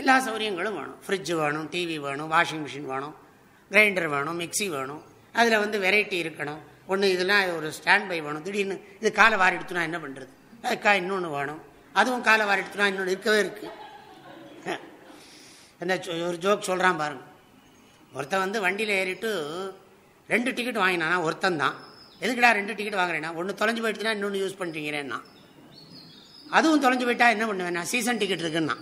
எல்லா சௌகரியங்களும் வேணும். ஃப்ரிட்ஜு வேணும் டிவி வேணும் வாஷிங் மிஷின் வேணும் கிரைண்டர் வேணும் மிக்சி வேணும். அதில் வந்து வெரைட்டி இருக்கணும். ஒன்று இதெல்லாம் ஒரு ஸ்டாண்ட் பை வேணும். திடீர்னு இது காலை வாரி எடுத்துனா என்ன பண்ணுறது அதுக்கா இன்னொன்று வேணும். அதுவும் காலை வாரி எடுத்துனா இன்னொன்று இருக்கவே இருக்குது அந்த ஒரு ஜோக் சொல்கிறான் பாருங்க. ஒருத்தன் வந்து வண்டியில் ஏறிட்டு ரெண்டு டிக்கெட் வாங்கினானா ஒருத்தன் தான். எதுக்குடா ரெண்டு டிக்கெட் வாங்குறேன்னா ஒன்று தொலைஞ்சு போயிடுச்சுன்னா இன்னொன்று யூஸ் பண்ணிட்டீங்கிறேன்னா அதுவும் தொலைஞ்சு போயிட்டா என்ன பண்ணுவேன் நான் சீசன் டிக்கெட் இருக்குன்னா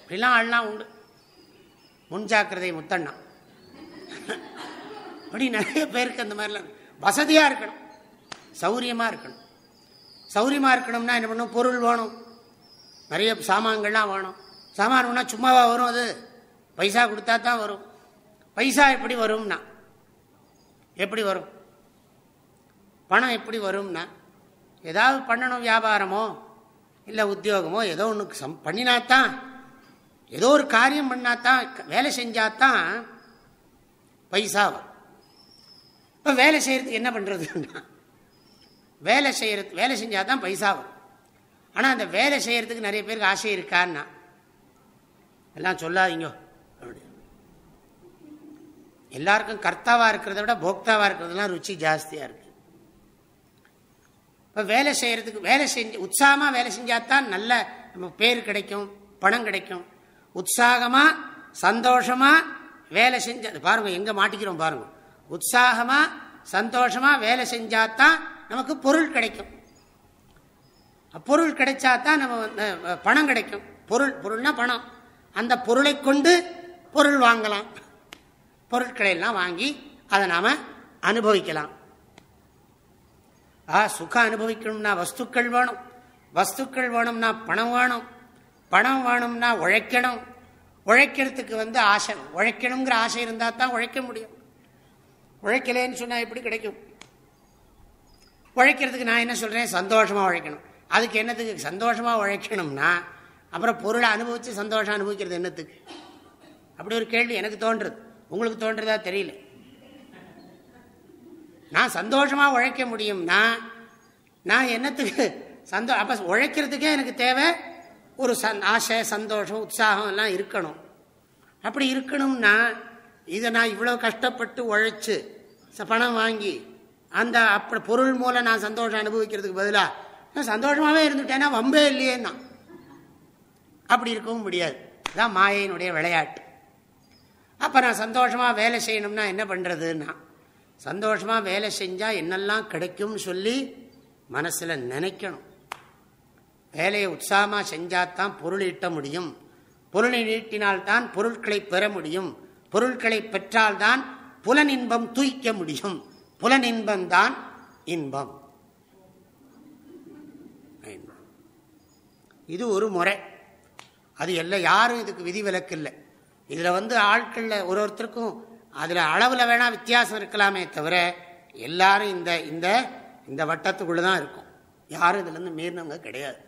இப்படிலாம் ஆள்லாம் உண்டு. முன்ஜாக்கிரதை முத்தண்ணா. அப்படி நிறைய பேருக்கு அந்த மாதிரிலாம் வசதியாக இருக்கணும். சௌரியமாக இருக்கணும். சௌரியமாக இருக்கணும்னா என்ன பண்ணணும் பொருள் வேணும். நிறைய சாமான்கள்லாம் வேணும். சாமான் வேணால் சும்மாவா வரும் அது. பைசா கொடுத்தா தான் வரும். பைசா எப்படி வரும்னா? எப்படி வரும்? பணம் எப்படி வரும்னா? ஏதாவது பண்ணணும் வியாபாரமோ இல்லை உத்தியோகமோ ஏதோ ஒன்று சம் பண்ணினாத்தான் ஏதோ ஒரு காரியம் பண்ணாதான் வேலை செஞ்சாதான் பைசா வரும். இப்போ வேலை செய்கிறதுக்கு என்ன பண்ணுறதுன்னா வேலை செய்யறது வேலை செஞ்சால் தான் பைசா வரும். ஆனால் அந்த வேலை செய்கிறதுக்கு நிறைய பேருக்கு ஆசை இருக்கான்னா எல்லாம் சொல்லாதீங்க எல்லாருக்கும் கர்த்தாவாக இருக்கிறத விட போக்தாவாக இருக்கிறதுலாம் ருச்சி ஜாஸ்தியாக இருக்கு. இப்போ வேலை செய்கிறதுக்கு வேலை செஞ்சு உற்சாகமாக வேலை செஞ்சாதான் நல்ல நம்ம பேர் கிடைக்கும் பணம் கிடைக்கும். உற்சாகமாக சந்தோஷமாக வேலை செஞ்ச பாருங்க எங்கே மாட்டிக்கிறோம் பாருங்க. உற்சாகமாக சந்தோஷமாக வேலை செஞ்சாதான் நமக்கு பொருள் கிடைக்கும். பொருள் கிடைச்சாதான் நம்ம பணம் கிடைக்கும். பொருள் பொருள்னா பணம். அந்த பொருளை கொண்டு பொருள் வாங்கலாம். பொருட்களை எல்லாம் வாங்கி அதை நாம் அனுபவிக்கலாம். ஆ சுகம் அனுபவிக்கணும்னா வஸ்துக்கள் வேணும். வஸ்துக்கள் வேணும்னா பணம் வேணும். பணம் வேணும்னா உழைக்கணும். உழைக்கிறதுக்கு வந்து ஆசை. உழைக்கணுங்கிற ஆசை இருந்தால் தான் உழைக்க முடியும். உழைக்கலேன்னு சொன்னால் எப்படி கிடைக்கும்? உழைக்கிறதுக்கு நான் என்ன சொல்கிறேன் சந்தோஷமாக உழைக்கணும். அதுக்கு என்னத்துக்கு சந்தோஷமாக உழைக்கணும்னா அப்புறம் பொருளை அனுபவித்து சந்தோஷம் அனுபவிக்கிறது என்னத்துக்கு? அப்படி ஒரு கேள்வி எனக்கு தோன்றுறது உங்களுக்கு தோன்றதா தெரியல. நான் சந்தோஷமாக உழைக்க முடியும்னா நான் என்னத்துக்கு சந்தோ அப்போ உழைக்கிறதுக்கே எனக்கு தேவை ஒரு சந் ஆசை சந்தோஷம் உற்சாகம் எல்லாம் இருக்கணும். அப்படி இருக்கணும்னா இதை நான் இவ்வளோ கஷ்டப்பட்டு உழைச்சி பணம் வாங்கி அந்த அப்படி பொருள் மூலம் நான் சந்தோஷம் அனுபவிக்கிறதுக்கு பதிலாக நான் சந்தோஷமாகவே இருந்துட்டேன்னா வம்பே இல்லையேன்னா. அப்படி இருக்கவும் முடியாது. தான் மாயையினுடைய விளையாட்டு. அப்போ நான் சந்தோஷமாக வேலை செய்யணும்னா என்ன பண்ணுறதுன்னா சந்தோஷமாக வேலை செஞ்சால் என்னெல்லாம் கிடைக்கும்னு சொல்லி மனசில் நினைக்கணும். வேலையை உற்சாகமாக செஞ்சால் தான் பொருள் ஈட்ட முடியும். பொருளை நீட்டினால்தான் பொருட்களை பெற முடியும். பொருட்களை பெற்றால்தான் புலனின்பம் தூய்க்க முடியும். புலனின்பம் தான் இன்பம். இது ஒரு முறை. அது எல்லாம் யாரும் இதுக்கு விதிவிலக்கு இல்லை இதில் வந்து ஆட்களில் ஒரு ஒருத்தருக்கும் அதில் அளவில் வேணால் வித்தியாசம் இருக்கலாமே தவிர எல்லாரும் இந்த இந்த இந்த வட்டத்துக்குள்ளே தான் இருக்கும். யாரும் இதுலேருந்து மீறினவங்க கிடையாது.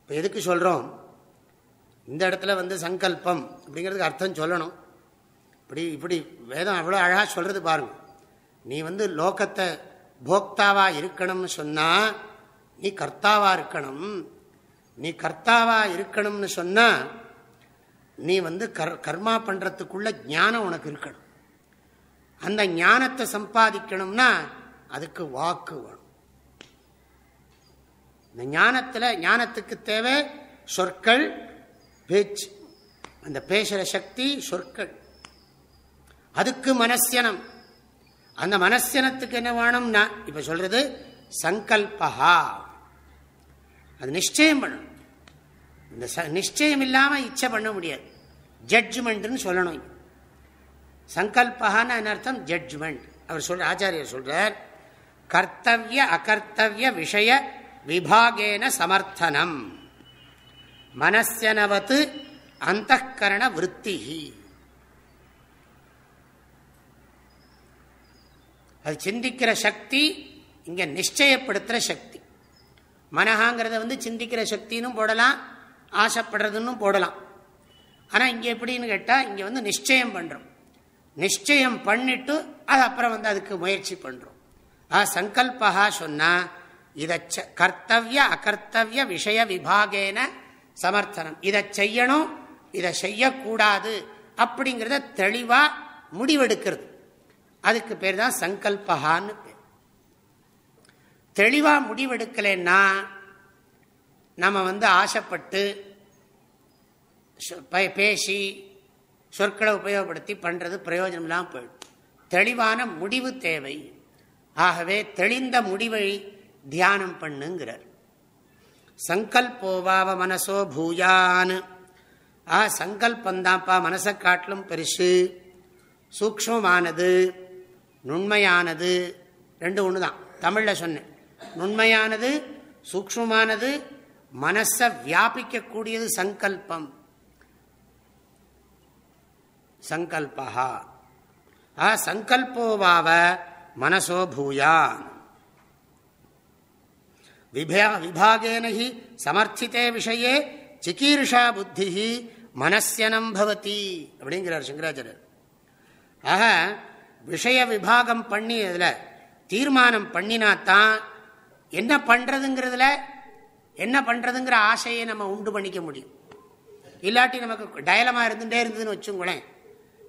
இப்போ எதுக்கு சொல்கிறோம் இந்த இடத்துல வந்து சங்கல்பம் அப்படிங்கிறதுக்கு அர்த்தம் சொல்லணும். இப்படி இப்படி வேதம் அவ்வளோ அழகாக சொல்கிறது பாருங்க. நீ வந்து லோகத்தை போக்தாவாக இருக்கணும்னு சொன்னால் நீ கர்த்தாவாக இருக்கணும். நீ கர்த்தாவாக இருக்கணும்னு சொன்னால் நீ வந்து கர் கர்மா பண்ணுறதுக்குள்ள ஞானம் உனக்கு இருக்கணும். அந்த ஞானத்தை சம்பாதிக்கணும்னா அதுக்கு வாக்கு வேணும். இந்த ஞானத்தில் ஞானத்துக்கு தேவை சொற்கள் பேச்சு. அந்த பேசுகிற சக்தி சொற்கள். அதுக்கு மனசியனம் அந்த மனசியனத்துக்கு என்ன வேணும்னா இப்போ சொல்றது சங்கல்பா அது நிச்சயம் பண்ணணும். இந்த நிச்சயம் இல்லாம இச்சை பண்ண முடியாது. ஜட்ஜ்மெண்ட்னு சொல்லணும். சங்கல்பகான்னு அர்த்தம்? ஜட்ஜ்மெண்ட் அவர் சொல்ற ஆச்சாரியர் சொல்றார் கர்த்தவிய அகர்த்தவிய விஷய விபாகேன சமர்த்தனம். மனசனவத்து அந்த கரண விற்பி அது சிந்திக்கிற சக்தி இங்கே நிச்சயப்படுத்துகிற சக்தி. மனஹாங்கிறத வந்து சிந்திக்கிற சக்தின்னு போடலாம் ஆசைப்படுறதுன்னு போடலாம். ஆனால் இங்கே எப்படின்னு கேட்டால் இங்கே வந்து நிச்சயம் பண்ணுறோம் நிச்சயம் பண்ணிட்டு அது அப்புறம் வந்து அதுக்கு முயற்சி பண்ணுறோம் ஆ சங்கல்பா சொன்னால் இதை கர்த்தவிய அகர்த்தவிய விஷய விபாகேன சமர்த்தனம். இதை செய்யணும் இதை செய்யக்கூடாது அப்படிங்கிறத தெளிவாக முடிவெடுக்கிறது. அதுக்கு பேர் தான் சங்கல்பகான்னு பேர். தெளிவாக முடிவெடுக்கலைன்னா நம்ம வந்து ஆசைப்பட்டு பேசி சொற்களை உபயோகப்படுத்தி பண்ணுறது பிரயோஜனம்லாம் போயிடும். தெளிவான முடிவு தேவை. ஆகவே தெளிந்த முடிவை தியானம் பண்ணுங்கிறார். சங்கல்போவாவ மனசோ பூயான் ஆ சங்கல்பந்தாப்பா மனசை காட்டிலும் பெருசு சூக்மமானது நுண்மையானது ரெண்டு ஒன்று தான் தமிழில் சொன்னேன். நுண்மையானது சூக்மமானது மனசை வியாபிக்கக்கூடியது சங்கல்பம். சங்கல்பா ஆ சங்கல்போவாவ மனசோ பூயான். விபாகேன ஹி சமர்த்தித்தே விஷயே சிகீர்ஷா புத்தி மனசியனம் பவதி அப்படிங்கிறார் சங்கராச்சாரியர். ஆக விஷய விபாகம் பண்ணி இதில் தீர்மானம் பண்ணினாத்தான் என்ன பண்ணுறதுங்கிறதுல என்ன பண்ணுறதுங்கிற ஆசையை நம்ம உண்டு பண்ணிக்க முடியும். இல்லாட்டி நமக்கு டயலமாக இருந்துகிட்டே இருந்ததுன்னு வச்சுங்களேன்.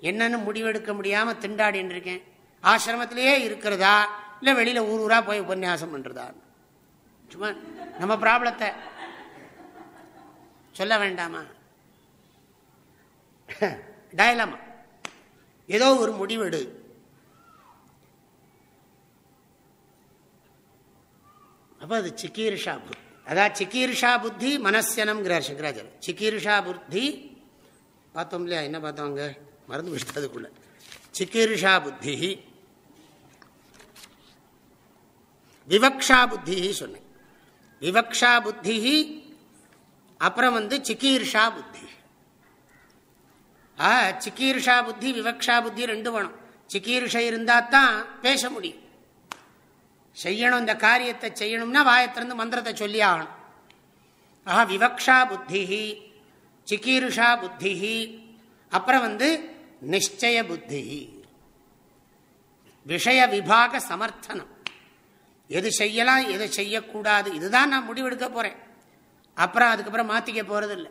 என்னன்னு முடிவெடுக்க முடியாமல் திண்டாடின்னு இருக்கேன் ஆசிரமத்திலேயே இருக்கிறதா? இல்லை வெளியில் ஊர் ஊராக போய் உபன்யாசம் பண்ணுறதா சும்மா நம்ம ப்ராப்ளத்தை சொல்ல வேண்டாமா? டயலமா ஏதோ ஒரு முடிவெடு. அப்போ அது சிக்கீர்ஷா புத்தி. அதான் சிக்கீர்ஷா புத்தி மனசியனம்ங்கிறார் சங்கராஜர் சிக்கீர்ஷா புத்தி பார்த்தோம் இல்லையா என்ன பார்த்தோம் அங்கே? மறந்து விட்டதுக்குள்ள சிக்கீர்ஷா புத்தி. விவக்ஷா புத்தி சொன்னேன். விவக்ஷா புத்தி அப்புறம் வந்து சிக்கீர்ஷா புத்தி. ஆ சிக்கீர்ஷா புத்தி விவக்ஷா புத்தி ரெண்டு வேணும். சிக்கீர்ஷை இருந்தா தான் பேச முடியும். செய்யணும் இந்த காரியத்தை செய்யணும்னா வாயத்திலிருந்து மந்திரத்தை சொல்லி ஆகணும். ஆஹா விவக்ஷா புத்தி சிக்கீருஷா புத்தி அப்புறம் வந்து நிச்சய புத்தி விஷய விபாக சமர்த்தனம். எது செய்யலாம் எது செய்யக்கூடாது இதுதான் நான் முடிவெடுக்க போறேன். அப்புறம் அதுக்கப்புறம் மாத்திக்க போகிறதில்ல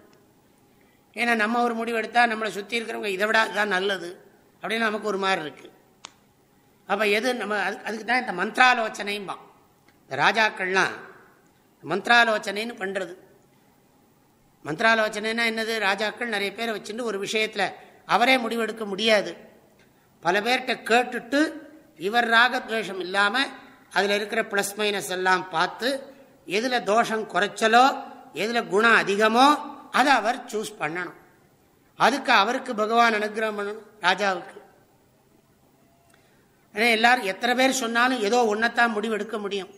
ஏன்னா நம்ம ஒரு முடிவெடுத்தால் நம்மளை சுற்றி இருக்கிறவங்க இதை விட அதுதான் நல்லது. அப்படின்னு நமக்கு ஒரு மாதிரி இருக்கு. அப்போ எது நம்ம அதுக்கு அதுக்கு தான் இந்த மந்திராலோசனையும்பா இந்த ராஜாக்கள்லாம் மந்த்ராலோச்சனைன்னு பண்ணுறது மந்திராலோசனைனா என்னது? ராஜாக்கள் நிறைய பேரை வச்சுட்டு ஒரு விஷயத்தில் அவரே முடிவெடுக்க முடியாது. பல பேர்கிட்ட கேட்டுட்டு இவர் ராகத்வேஷம் இல்லாமல் அதில் இருக்கிற ப்ளஸ் மைனஸ் எல்லாம் பார்த்து எதில் தோஷம் குறைச்சலோ எதில் குணம் அதிகமோ அதை அவர் சூஸ் பண்ணணும். அதுக்கு அவருக்கு பகவான் அனுகிரகம் பண்ணணும் ராஜாவுக்கு. ஏன்னா எல்லாரும் எத்தனை பேர் சொன்னாலும் ஏதோ ஒன்றத்தான் முடிவு எடுக்க முடியும்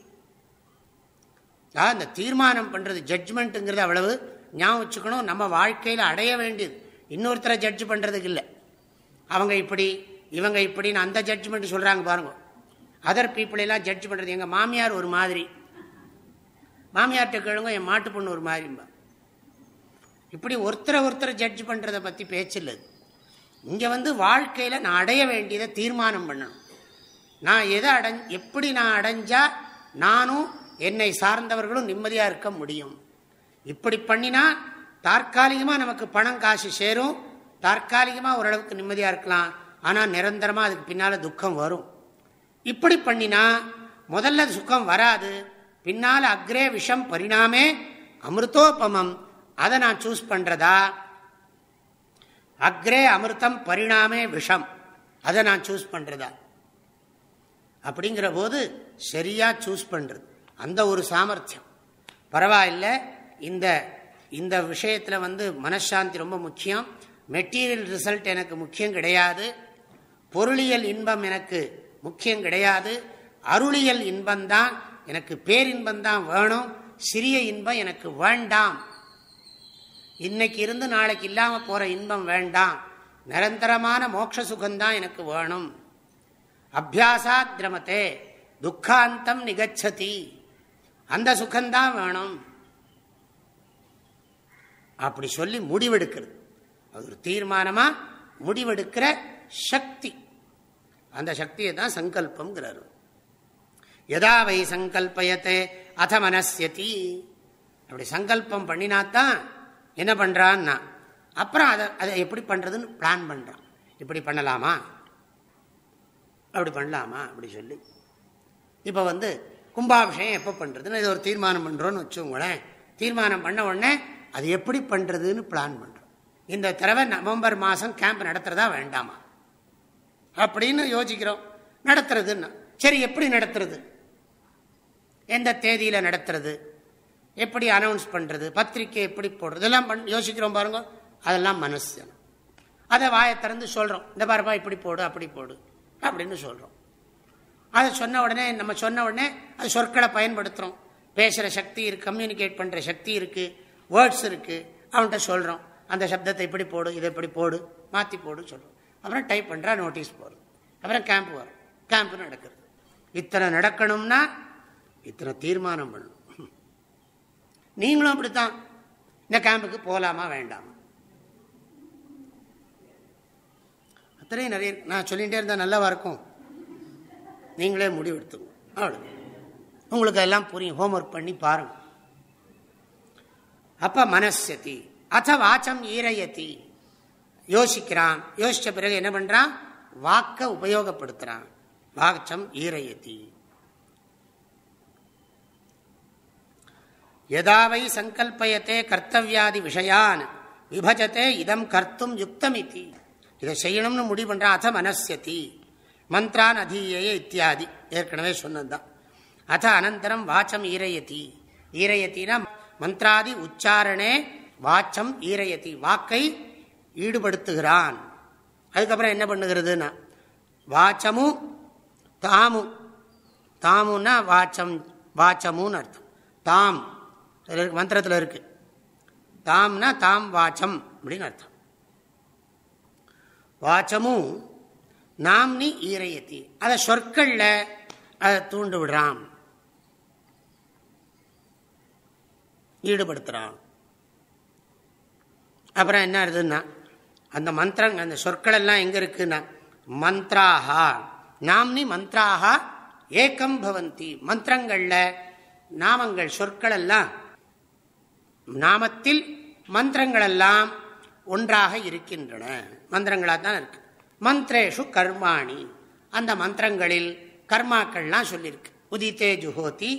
இந்த தீர்மானம் பண்ணுறது ஜட்ஜ்மெண்ட்டுங்கிறது அவ்வளவு ஞாபகம் வச்சுக்கணும். நம்ம வாழ்க்கையில் அடைய வேண்டியது. இன்னொருத்தரை ஜட்ஜ் பண்ணுறதுக்கு இல்லை. அவங்க இப்படி இவங்க இப்படின்னு அந்த ஜட்ஜ்மெண்ட் சொல்கிறாங்க பாருங்க. அதர் பீப்புள் எல்லாம் ஜட்ஜ் பண்ணுறது எங்கள் மாமியார் ஒரு மாதிரி. மாமியார்கிட்ட கேளுங்க என் மாட்டு பொண்ணு ஒரு மாதிரிம்பா இப்படி ஒருத்தரை ஒருத்தர் ஜட்ஜ் பண்ணுறதை பற்றி பேச்சு இங்கே வந்து வாழ்க்கையில் நான் அடைய வேண்டியதை தீர்மானம் பண்ணணும். நான் எதை அடைஞ் எப்படி நான் அடைஞ்சா நானும் என்னை சார்ந்தவர்களும் நிம்மதியாக இருக்க முடியும்? இப்படி பண்ணினா தற்காலிகமாக நமக்கு பணம் காசு சேரும். தற்காலிகமாக ஓரளவுக்கு நிம்மதியாக இருக்கலாம். ஆனால் நிரந்தரமாக அதுக்கு பின்னால் துக்கம் வரும். இப்படி பண்ணினா முதல்ல சுக்கம் வராது. பின்னால் அக்ரே விஷம் பரிணாமே அமிர்தோபமம். அதை நான் சூஸ் பண்ணுறதா அக்ரே அமிர்தம் பரிணாமே விஷம். அதை நான் சூஸ் பண்ணுறதா அப்படிங்கிற போது சரியா சூஸ் பண்றது. அந்த ஒரு சாமர்த்தியம். பரவாயில்ல. இந்த இந்த விஷயத்தில் வந்து மனசாந்தி ரொம்ப முக்கியம். மெட்டீரியல் ரிசல்ட் எனக்கு முக்கியம் கிடையாது. பொருளியல் இன்பம் எனக்கு முக்கியம் கிடையாது. அருளியல் இன்பம்தான் எனக்கு பேரின்பந்தான் வேணும். சிறிய இன்பம் எனக்கு வேண்டாம். இன்னைக்கு இருந்து நாளைக்கு இல்லாம போற இன்பம் வேண்டாம். நிரந்தரமான மோட்ச சுகம்தான் எனக்கு வேணும். அபியாசாத் திரமத்தே துக்காந்தம் நிகச்சதி. அந்த சுகம்தான் வேணும். அப்படி சொல்லி முடிவெடுக்கிறது. அது ஒரு தீர்மானமா? முடிவெடுக்கிற சக்தி. அந்த சக்தியை தான் சங்கல்பம்ங்கிறார். எதா வை சங்கல்பயத்தை அத மனசியதி அப்படி சங்கல்பம் பண்ணினாத்தான் என்ன பண்றான்னா அப்புறம் அதை அதை எப்படி பண்றதுன்னு பிளான் பண்றான். இப்படி பண்ணலாமா? அப்படி பண்ணலாமா? அப்படி சொல்லி. இப்போ வந்து கும்பாபிஷேகம் எப்போ பண்ணுறதுன்னு இது ஒரு தீர்மானம் பண்ணுறோன்னு வச்சுக்கோங்களேன். தீர்மானம் பண்ண உடனே அது எப்படி பண்ணுறதுன்னு பிளான் பண்ணுறோம் இந்த தடவை நவம்பர் மாதம் கேம்ப் நடத்துறதா வேண்டாமா? அப்படின்னு யோசிக்கிறோம். நடத்துறதுன்னா சரி எப்படி நடத்துறது? எந்த தேதியில் நடத்துறது? எப்படி அனௌன்ஸ் பண்ணுறது பத்திரிக்கை எப்படி போடுறது? இதெல்லாம் பண் யோசிக்கிறோம் பாருங்க. அதெல்லாம் மனசு. அதை வாயை திறந்து சொல்கிறோம் இந்த பாருப்பா இப்படி போடு அப்படி போடு. அப்படின்னு சொல்கிறோம் அதை சொன்ன உடனே நம்ம சொன்ன உடனே அது சொற்களை பயன்படுத்துகிறோம் பேசுகிற சக்தி இருக்கு கம்யூனிகேட் பண்ணுற சக்தி இருக்குது வேர்ட்ஸ் இருக்குது அவன்கிட்ட சொல்கிறோம் அந்த சப்தத்தை இப்படி போடு இதை இப்படி போடு மாற்றி போடு சொல்கிறோம் அப்புறம் டைப் பண்ணுறா நோட்டீஸ் போடுறது அப்புறம் கேம்ப் வரும். கேம்ப் நடக்கிறது இத்தனை நடக்கணும்னா இத்தனை தீர்மானம் பண்ணணும். நீங்களும் அப்படித்தான். இந்த கேம்புக்கு போகலாமா வேண்டாமா? அத்தனையும் நிறைய நான் சொல்லிகிட்டே இருந்தால் நல்லாவா இருக்கும்? நீங்களே முடிவெடுத்துக்கணும் அவ்வளோ உங்களுக்கு அதெல்லாம் புரியும். ஹோம்ஒர்க் பண்ணி பாருங்கள் அப்ப மனசதி அத்த வாச்சம் ஈரையத்தி யோசிக்கிறான். யோசிச்ச பிறகு என்ன பண்ணுறான் வாக்க உபயோகப்படுத்துறான். வாச்சம் ஈரையத்தி யதாவை சங்கல்பயத்தே கர்த்தவியாதி விஷயான். விபஜத்தை இதம் கர்த்தும் யுக்தமிதி. இதை செய்யணும்னு முடிவு பண்ணுறான் அத மனசதி மந்த்ரான் அதீயே இத்தியாதி. ஏற்கனவே சொன்னதுதான். அத அனந்தரம் வாச்சம் ஈரயதி. ஈரயத்தினா மந்த்ராதி உச்சாரணே வாச்சம் ஈரயதி. வாக்கை ஈடுபடுத்துகிறான். அதுக்கப்புறம் என்ன பண்ணுகிறதுனா வாச்சமு தாமு. தாமுன்னா வாச்சம் வாச்சமுன்னு அர்த்தம். தாம். மந்திரத்தில் இருக்கு. தாம்னா தாம் வாச்சம் அப்படின்னு அர்த்தம். வாச்சமும் நாம்னி ஈரையத்தி. அதை சொற்கள்ல அதை தூண்டு விடுறான் ஈடுபடுத்துறான். அப்புறம் என்ன இருக்குதுன்னா அந்த மந்திரம் அந்த சொற்கள் எல்லாம் எங்க இருக்குன்னா மந்த்ராகா நாம்னி மந்த்ராகா ஏக்கம் பவந்தி. மந்திரங்கள்ல நாமங்கள் சொற்கள் எல்லாம் நாமத்தில் மந்திரங்கள் எல்லாம் ஒன்றாக இருக்கின்றன. மந்திரங்களாக தான் இருக்கு. மந்திரேஷு கர்மாணி. அந்த மந்திரங்களில் கர்மாக்கள்லாம் சொல்லியிருக்கு உதித்தே ஜுஹோதி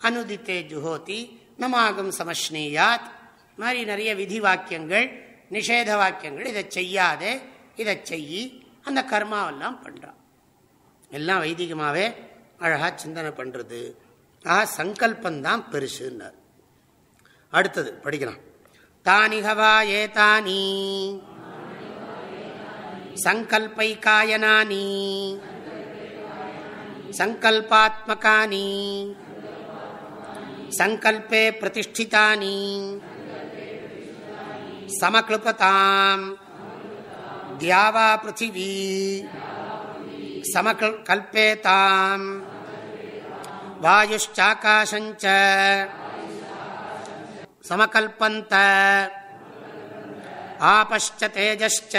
அனுதித்தே ஜுஹோதி நமாகும் சமஷ்னீயாத். மாதிரி நிறைய விதி வாக்கியங்கள் நிஷேத வாக்கியங்கள் இதை செய்யாதே இதை செய்யி அந்த கர்மாவெல்லாம் பண்ணுறான் எல்லாம் வைதிகமாகவே அழகாக சிந்தனை பண்ணுறது ஆ சங்கல்பந்தான் பெருசுன்னார். அடுத்தது படிக்கலாம். தானிகவா ஏதானி सङ्कल्पैकायनानि सङ्कल्पात्मकानि सङ्कल्पे प्रतिष्ठितानि समक्लृपताम् द्यावा पृथिवी समकल्पेताम् वायुश्चाकाशञ्च समकल्पन्त आपश्च तेजश्च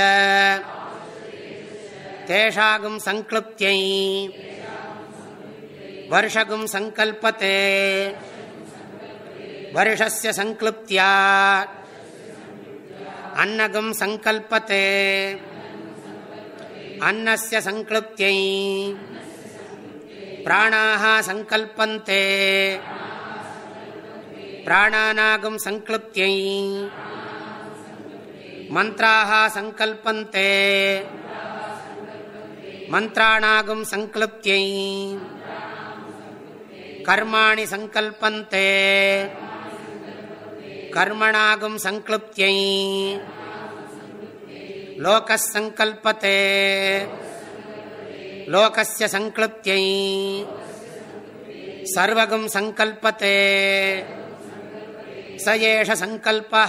தேஷாகும் சங்கிருப்தியை வருஷகும் சங்கல்பத்தே. வருஷஸ்ய சங்கிருப்தியா. அன்னகும் சங்கல்பத்தே. அன்னஸ்ய சங்கிருப்தியை பிராணாக சங்கல்பந்தே. பிராணானாகும் சங்கிருப்தியை மந்திராக சங்கல்பந்தே. மந்திராணாகும் சங்கல்பியை கர்மாணி சங்கல்பந்தே. கர்மணாகும் சங்கல்பியை லோகசங்கல்பத்தே லோகஸ்ய சங்கல்பியை சர்வகும் சங்கல்பத்தே. ச ஏஷ சங்கல்பா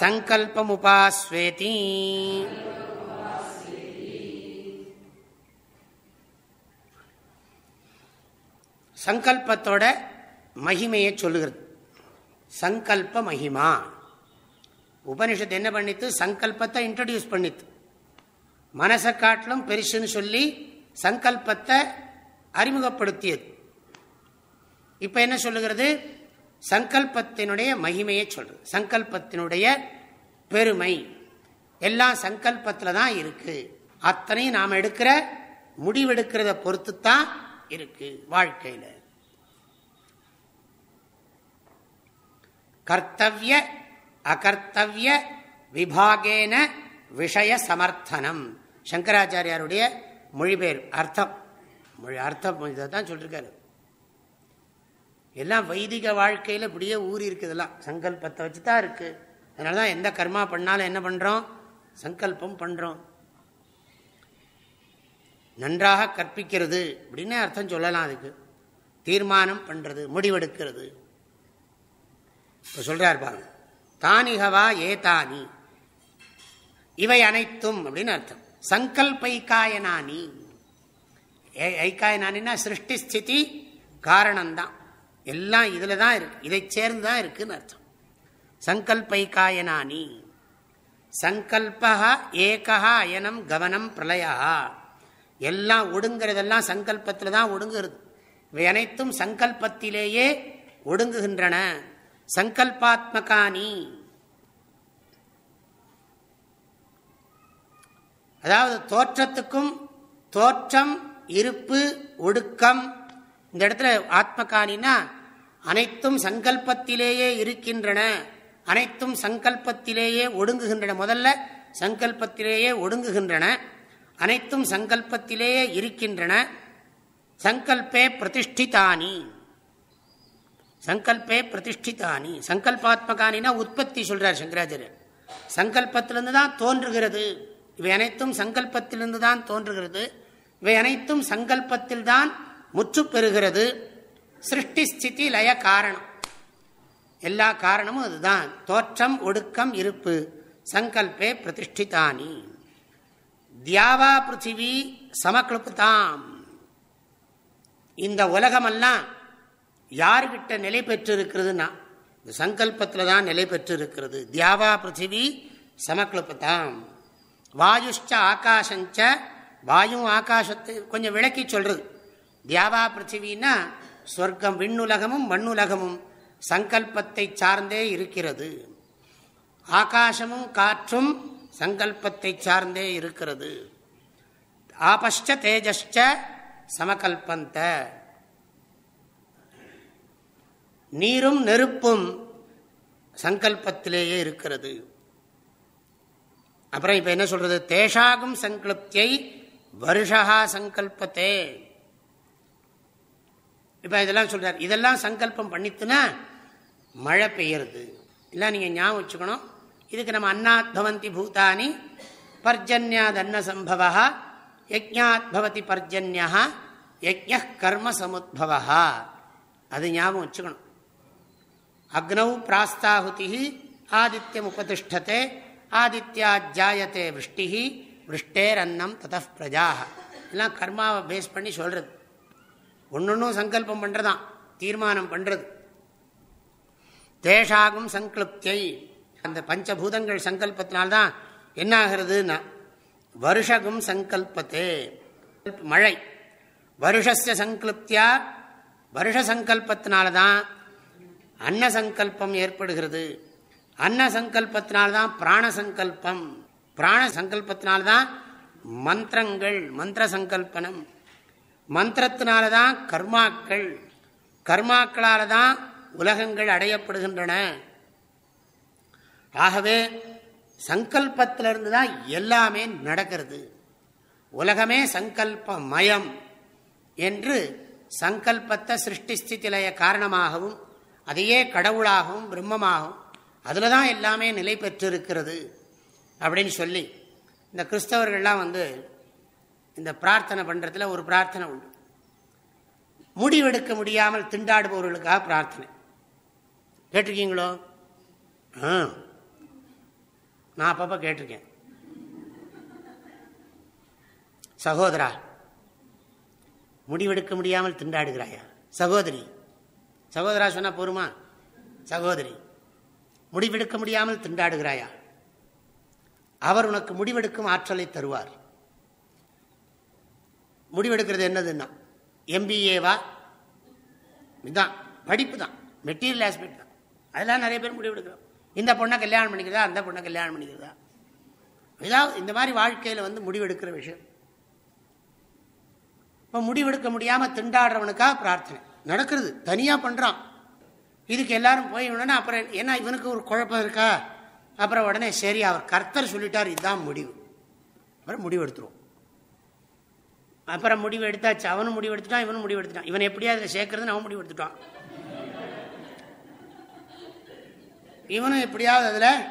சங்கல்பமுபாஸ்வேதி. சங்கல்பத்தோட மகிமையை சொல்லுகிறது. சங்கல்ப மகிமா. உபனிஷத்து என்ன பண்ணித்து? சங்கல்பத்தை இன்ட்ரடியூஸ் பண்ணித்து. மனசை காட்டிலும் பெருசுன்னு சொல்லி சங்கல்பத்தை அறிமுகப்படுத்தியது. இப்ப என்ன சொல்லுகிறது? சங்கல்பத்தினுடைய மகிமையை சொல்றது சங்கல்பத்தினுடைய பெருமை. எல்லாம் சங்கல்பத்தில் தான் இருக்கு. அத்தனையும் நாம் எடுக்கிற முடிவெடுக்கிறத பொறுத்து தான் இருக்கு வாழ்க்கையில. கர்த்தவிய அகர்த்தவிய விபாகேன விஷய சமர்த்தனம். சங்கராச்சாரியாருடைய மொழிபெயர் அர்த்தம். மொழி அர்த்தம் தான் சொல்லிருக்காரு. எல்லாம் வைதிக வாழ்க்கையில் இப்படியே ஊறி இருக்குதெல்லாம் சங்கல்பத்தை வச்சு தான் இருக்குது அதனால தான் எந்த கர்மா பண்ணாலும் என்ன பண்ணுறோம் சங்கல்பம் பண்ணுறோம் நன்றாக கற்பிக்கிறது அப்படின்னு அர்த்தம் சொல்லலாம் அதுக்கு. தீர்மானம் பண்ணுறது முடிவெடுக்கிறது. இப்போ சொல்கிறார் பாருங்க. தானிகவா ஏதானி? இவை அனைத்தும் அப்படின்னு அர்த்தம். சங்கல்பைக்காயனானி. ஐக்காயனானின்னா சிருஷ்டி ஸ்திதி காரணம்தான். எல்லாம் இதில் தான் இருக்கு. இதை சேர்ந்து தான் இருக்குன்னு அர்த்தம். சங்கல்பைக்காயனானி. சங்கல்பா ஏகா அயனம் கவனம் பிரளயா. எல்லாம் ஒடுங்கிறதெல்லாம் சங்கல்பத்தில் தான் ஒடுங்குறது. இவை அனைத்தும் சங்கல்பத்திலேயே ஒடுங்குகின்றன. சங்கல்பாத்மகானி. அதாவது தோற்றத்துக்கும் தோற்றம் இருப்பு ஒடுக்கம் இந்த இடத்துல ஆத்மகானினா அனைத்தும் சங்கல்பத்திலேயே இருக்கின்றன. அனைத்தும் சங்கல்பத்திலேயே ஒடுங்குகின்றன. முதல்ல சங்கல்பத்திலேயே ஒடுங்குகின்றன. அனைத்தும் சங்கல்பத்திலேயே இருக்கின்றன. சங்கல்பே பிரதிஷ்டிதானி. சங்கல்பே பிரதிஷ்டிதானி. சங்கல்பாத்மகானினா உற்பத்தி சொல்றார் சங்கராச்சாரியர். சங்கல்பத்திலிருந்து தான் தோன்றுகிறது. இவை அனைத்தும் சங்கல்பத்திலிருந்து தான் தோன்றுகிறது. இவை அனைத்தும் சங்கல்பத்தில் தான் முற்று பெறுகிறது. சிருஷ்டி ஸ்திதி லய காரணம். எல்லா காரணமும் அதுதான். தோற்றம் ஒடுக்கம் இருப்பு. சங்கல்பே பிரதிஷ்டிதானி. தியாவா பிருத்திவி சமக்ளுப்புதாம் இந்த உலகமெல்லாம் யாருக்கிட்ட நிலை பெற்றிருக்கிறதுனா இந்த சங்கல்பத்தில் தான் நிலை பெற்றிருக்கிறது. தியாவா பிருத்திவி சமக்ளுப்புதாம் வாயுஷ்ட ஆகாஷஞ்ச வாயும் ஆகாசத்தை கொஞ்சம் விளக்கி சொல்றது. தியாவா பிருத்திவின்னா சொர்க்கம் விண்ணுலகமும் மண்ணுலகமும் சங்கல்பத்தை சார்ந்தே இருக்கிறது. ஆகாசமும் காற்றும் சங்கல்பத்தை சார்ந்தே இருக்கிறது. ஆபஷ்ட தேஜஸ்ட சமகல்பந்த. நீரும் நெருப்பும் சங்கல்பத்திலேயே இருக்கிறது. அப்புறம் இப்ப என்ன சொல்றது? தேஷாகும் சங்கல்பியை வருஷா சங்கல்பத்தே. இப்ப இதெல்லாம் சொல்றார். இதெல்லாம் சங்கல்பம் பண்ணித்துனா மழை பெய்யறது. இல்லை நீங்க ஞாபகம் வச்சுக்கணும். இதுக்கு நம்ம அன்னாத் பவந்தி பூதானி பர்ஜன்யாத் அன்ன சம்பவா யஜ்ஞாத் பவதி பர்ஜன்யா யஜ்ய கர்ம சமுத்பவா அது ஞாபகம் வச்சுக்கணும். அக்னௌ பிராஸ்தாஹுதி ஆதித்யம் உபதிஷ்டத்தை ஆதித்யாஜாயத்தே விஷ்டி விஷ்டேர் அன்னம் தத பிரஜாக எல்லாம் கர்மாவை பேஸ் பண்ணி சொல்கிறது ஒன்றொன்றும் சங்கல்பம் பண்ணுறதான் தீர்மானம் பண்ணுறது தேஷாகும் சங்கல்பியை அந்த பஞ்சபூதங்கள் சங்கல்பத்தினால்தான் என்ன ஆகிறதுனா வருஷகும் சங்கல்பத்தே. மழை. வருஷஸ்ய சங்கல்பியா வருஷ சங்கல்பத்தினால்தான் அன்ன சங்கல்பம் ஏற்படுகிறது. அன்ன சங்கல்பத்தினால்தான் பிராண சங்கல்பம். பிராண சங்கல்பத்தினால்தான் மந்திரங்கள் மந்திர சங்கல்பனம். மந்திரத்தினால்தான் கர்மாக்கள். கர்மாக்களால் தான் உலகங்கள் அடையப்படுகின்றன. ஆகவே சங்கல்பத்திலிருந்து தான் எல்லாமே நடக்கிறது. உலகமே சங்கல்ப மயம் என்று சங்கல்பத்தை சிருஷ்டி ஸ்திதிலய காரணமாகவும் அதையே கடவுளாகவும் பிரம்மமாகவும் அதில் தான் எல்லாமே நிலை பெற்றிருக்கிறது அப்படின்னு சொல்லி இந்த கிறிஸ்தவர்கள்லாம் வந்து இந்த பிரார்த்தனை பண்ணுறதுல ஒரு பிரார்த்தனை உண்டு. முடிவெடுக்க முடியாமல் திண்டாடுபவர்களுக்காக பிரார்த்தனை. கேட்டிருக்கீங்களோ? ஆ. நான் அப்பப்போ கேட்டிருக்கேன். சகோதரா முடிவெடுக்க முடியாமல் திண்டாடுகிறாயா? சகோதரி சகோதரா சொன்னா போருமா? சகோதரி முடிவெடுக்க முடியாமல் திண்டாடுகிறாயா? அவர் உனக்கு முடிவெடுக்கும் ஆற்றலை தருவார். முடிவெடுக்கிறது என்னதுன்னா எம்பிஏவா இதுதான் படிப்பு தான் மெட்டீரியல் ஆஸ்பெக்ட் தான். அதெல்லாம் நிறைய பேர் முடிவெடுக்கிறோம் இந்த பொண்ணை கல்யாணம் பண்ணிக்கிறதா அந்த பொண்ணை கல்யாணம் பண்ணிக்கிறதா? ஏதாவது இந்த மாதிரி வாழ்க்கையில் வந்து முடிவெடுக்கிற விஷயம். இப்போ முடிவெடுக்க முடியாமல் திண்டாடுறவனுக்காக பிரார்த்தனை. நடக்கிறது. தனியாக பண்ணுறான் இதுக்கு எல்லாரும் போய் உடனே அப்புறம் ஏன்னா இவனுக்கு ஒரு குழப்பம் இருக்கா? அப்புறம் உடனே சரி அவர் கர்த்தர் சொல்லிட்டார் இதுதான் முடிவு. அப்புறம் முடிவு எடுத்துருவோம் அப்புறம் முடிவு எடுத்தாச்சு. அவனும் முடிவு எடுத்துட்டான் இவனும் முடிவு எடுத்துட்டான். இவன் எப்படியா அதில் சேர்க்கறதுன்னு அவன் முடிவு எடுத்துட்டான். இவனும் எப்படியாவது அதில்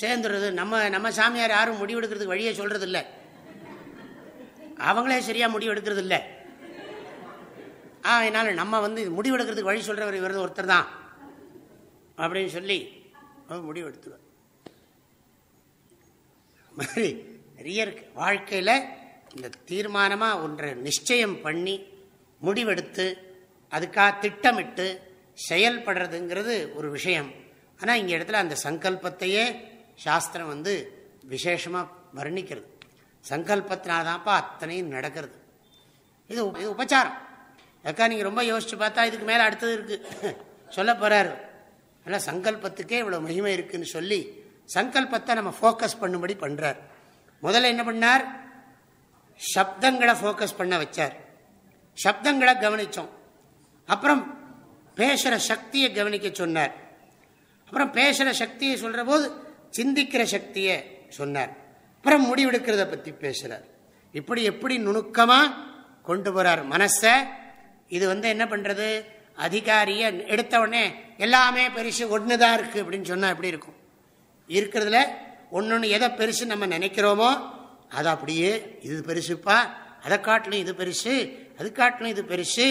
சேர்ந்துடுறது. நம்ம நம்ம சாமியார் யாரும் முடிவு எடுக்கிறதுக்கு சொல்கிறது இல்லை அவங்களே சரியாக முடிவு எடுக்கிறது இல்லை என்னால் நம்ம வந்து முடிவெடுக்கிறதுக்கு வழி சொல்கிறவர் இவர் ஒருத்தர் தான். அப்படின்னு சொல்லி முடிவு எடுத்துருவார் மாதிரி நிறைய இருக்கு. வாழ்க்கையில் இந்த தீர்மானமாக ஒன்றை நிச்சயம் பண்ணி முடிவெடுத்து அதுக்காக திட்டமிட்டு செயல்படுறதுங்கிறது ஒரு விஷயம். ஆனால் இங்கே இடத்துல அந்த சங்கல்பத்தையே சாஸ்திரம் வந்து விசேஷமாக வர்ணிக்கிறது. சங்கல்பத்தினால்தான்ப்பா அத்தனையும் நடக்கிறது. இது இது உபச்சாரம். அக்கா நீங்கள் ரொம்ப யோசிச்சு பார்த்தா இதுக்கு மேலே அடுத்தது இருக்குது [LAUGHS] சொல்ல போகிறாரு ஆனால் சங்கல்பத்துக்கே இவ்வளோ மகிமை இருக்குதுன்னு சொல்லி சங்கல்பத்தை நம்ம ஃபோக்கஸ் பண்ணும்படி பண்ணுறார் முதல்ல என்ன பண்ணார்? சப்தங்களை ஃபோக்கஸ் பண்ண வச்சார். சப்தங்களை கவனித்தோம் அப்புறம் பேசுகிற சக்தியை கவனிக்க சொன்னார். அப்புறம் பேசுகிற சக்தியை சொல்கிற போது சிந்திக்கிற சக்தியை சொன்னார். அப்புறம் முடிவெடுக்கிறத பற்றி பேசுகிறார் இப்படி எப்படி நுணுக்கமாக கொண்டு போகிறார் மனசை? இது வந்து என்ன பண்ணுறது அதிகாரியை எடுத்த உடனே எல்லாமே பெருசு ஒன்று தான் இருக்குது அப்படின்னு சொன்னால் எப்படி இருக்கும்? இருக்கிறதுல ஒன்று எதை பெருசு நம்ம நினைக்கிறோமோ அது அப்படியே இது பெருசுப்பா அதை காட்டிலும் இது பெருசு அது காட்டிலும் இது பெருசு.